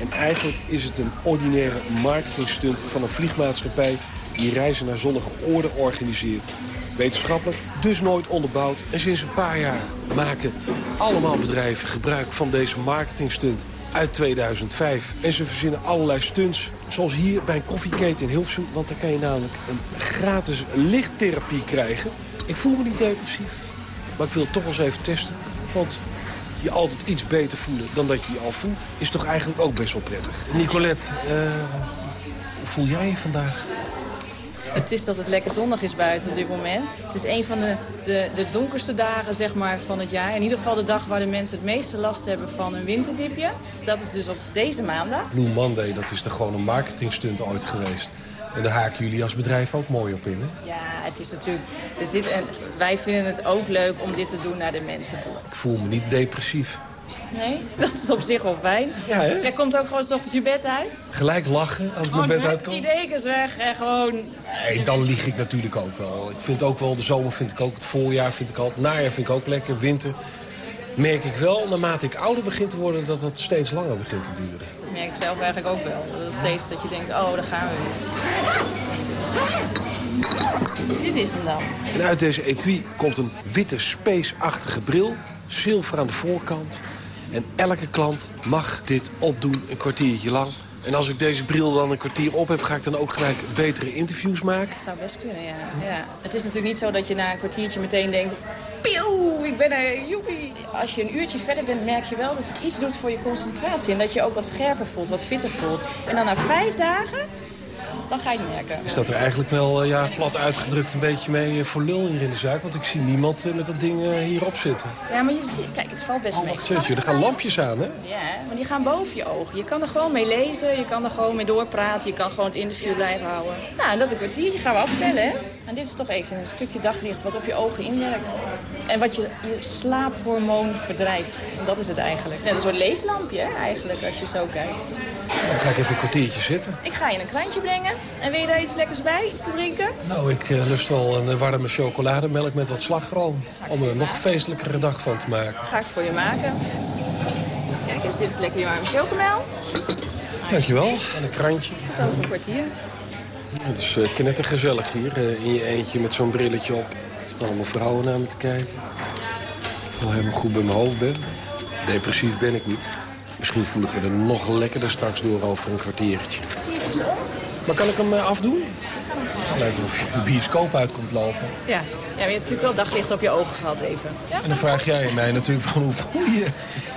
En eigenlijk is het een ordinaire marketingstunt van een vliegmaatschappij... die reizen naar zonnige oorden organiseert. Wetenschappelijk, dus nooit onderbouwd. En sinds een paar jaar maken allemaal bedrijven gebruik van deze marketingstunt uit 2005. En ze verzinnen allerlei stunts, zoals hier bij een koffieketen in Hilversum... want daar kan je namelijk een gratis lichttherapie krijgen. Ik voel me niet depressief, maar ik wil het toch eens even testen. Want je altijd iets beter voelen dan dat je je al voelt... is toch eigenlijk ook best wel prettig. Nicolette, uh, hoe voel jij je vandaag? Het is dat het lekker zonnig is buiten op dit moment. Het is een van de, de, de, donkerste dagen zeg maar, van het jaar. In ieder geval de dag waar de mensen het meeste last hebben van een winterdipje. Dat is dus op deze maandag. Blue Monday, dat is er gewoon een marketingstunt ooit geweest. En daar haken jullie als bedrijf ook mooi op in, hè? Ja, het is natuurlijk... Dus dit, en wij vinden het ook leuk om dit te doen naar de mensen toe. Ik voel me niet depressief. Nee, dat is op zich wel fijn. Ja, hè? Jij komt ook gewoon s ochtends je bed uit. Gelijk lachen als ik mijn bed uitkom. die dekens weg en gewoon... Nee, dan lieg ik natuurlijk ook wel. Ik vind ook wel, de zomer vind ik ook, het voorjaar vind ik al, het najaar vind ik ook lekker, winter. Merk ik wel, naarmate ik ouder begin te worden, dat het steeds langer begint te duren. Merk ik zelf eigenlijk ook wel. Dat steeds dat je denkt, oh, daar gaan we weer. Dit is hem dan. En uit deze etui komt een witte space-achtige bril, zilver aan de voorkant... En elke klant mag dit opdoen een kwartiertje lang. En als ik deze bril dan een kwartier op heb, ga ik dan ook gelijk betere interviews maken? Dat zou best kunnen, ja. ja. Het is natuurlijk niet zo dat je na een kwartiertje meteen denkt... Pieuw, ik ben er, joepie. Als je een uurtje verder bent, merk je wel dat het iets doet voor je concentratie. En dat je ook wat scherper voelt, wat fitter voelt. En dan na vijf dagen dan ga je het merken. Is dat er eigenlijk wel, eh, ja, plat uitgedrukt, een beetje mee eh, voor lul hier in de zaak? Want ik zie niemand eh, met dat ding hierop zitten. Ja, maar je ziet, kijk, het valt best oh, mee. Jeetje, er gaan lampjes aan, hè? Ja, maar die gaan boven je ogen. Je kan er gewoon mee lezen, je kan er gewoon mee doorpraten, je kan gewoon het interview blijven houden. Nou, en dat een kwartiertje gaan we aftellen, hè? En dit is toch even een stukje daglicht wat op je ogen inwerkt. En wat je, je slaaphormoon verdrijft. En dat is het eigenlijk. Net een soort leeslampje, hè, eigenlijk, als je zo kijkt. Dan ga ik even een kwartiertje zitten. Ik ga je een krantje brengen. En wil je daar iets lekkers bij, iets te drinken? Nou, ik uh, lust wel een warme chocolademelk met wat slagroom. Om er nog een feestelijkere dag van te maken. Ga ik voor je maken. Kijk eens, dit is lekker warme chocomel. Dankjewel. En een krantje. Tot over een kwartier. Het is uh, knettergezellig hier, uh, in je eentje met zo'n brilletje op. Er staan allemaal vrouwen naar me te kijken. Ik voel helemaal goed bij mijn hoofd ben. Depressief ben ik niet. Misschien voel ik me er nog lekkerder straks door over een kwartiertje. Kwartiertjes om? Maar kan ik hem uh, afdoen? Lijkt of je de bioscoop uit komt lopen. Ja. Ja, je hebt natuurlijk wel daglicht op je ogen gehad even. Ja, en dan vraag jij mij natuurlijk van hoe voel je?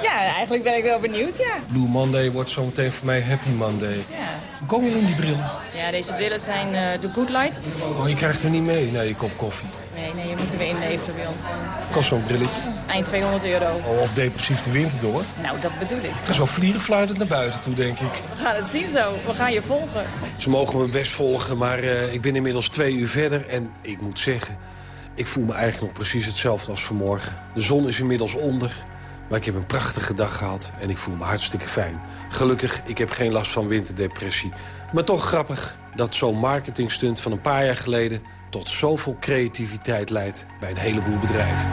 Ja, eigenlijk ben ik wel benieuwd, ja. Blue Monday wordt zometeen voor mij Happy Monday. Ja. Hoe in die brillen? Ja, deze brillen zijn uh, de Good Light. Oh, je krijgt er niet mee naar je kop koffie? Nee, nee, je moet er weer inleveren bij ons. Kost zo'n brilletje? Eind 200 euro. Oh, of depressief de winter door? Nou, dat bedoel ik. Ik ga zo vlierenfluitend naar buiten toe, denk ik. We gaan het zien zo. We gaan je volgen. Ze mogen me best volgen, maar uh, ik ben inmiddels twee uur verder. En ik moet zeggen, ik voel me eigenlijk nog precies hetzelfde als vanmorgen. De zon is inmiddels onder. Maar ik heb een prachtige dag gehad en ik voel me hartstikke fijn. Gelukkig, ik heb geen last van winterdepressie. Maar toch grappig dat zo'n marketingstunt van een paar jaar geleden... tot zoveel creativiteit leidt bij een heleboel bedrijven.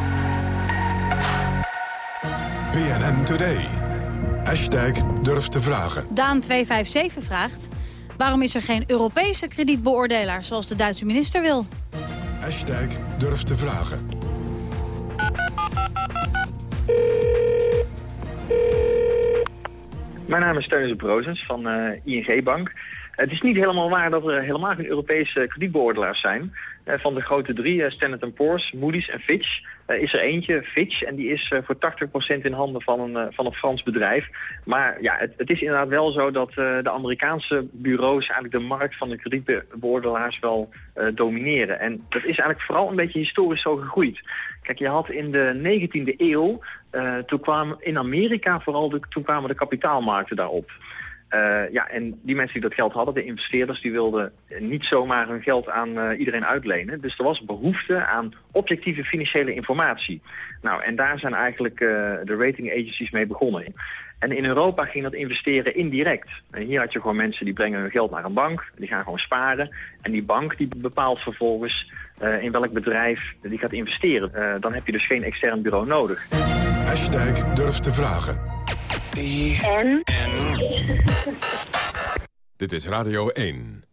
BNN Today. Hashtag durf te vragen. Daan257 vraagt... waarom is er geen Europese kredietbeoordelaar zoals de Duitse minister wil? Hashtag durf te vragen. Mijn naam is Teunus Brozens van ING Bank. Het is niet helemaal waar dat er helemaal geen Europese kredietbeoordelaars zijn. Eh, van de grote drie, eh, Standard Poor's, Moody's en Fitch, eh, is er eentje, Fitch, en die is voor 80% in handen van een, van een Frans bedrijf. Maar ja, het, het is inderdaad wel zo dat de Amerikaanse bureaus eigenlijk de markt van de kredietbeoordelaars wel domineren. En dat is eigenlijk vooral een beetje historisch zo gegroeid. Kijk, je had in de 19e eeuw, toen kwamen in Amerika vooral, de, toen kwamen de kapitaalmarkten daarop. Uh, ja, en die mensen die dat geld hadden, de investeerders, die wilden niet zomaar hun geld aan uh, iedereen uitlenen. Dus er was behoefte aan objectieve financiële informatie. Nou, en daar zijn eigenlijk uh, de rating agencies mee begonnen. En in Europa ging dat investeren indirect. En hier had je gewoon mensen die brengen hun geld naar een bank, die gaan gewoon sparen. En die bank die bepaalt vervolgens in welk bedrijf die gaat investeren. dan heb je dus geen extern bureau nodig. Te vragen. En? Dit is Radio 1.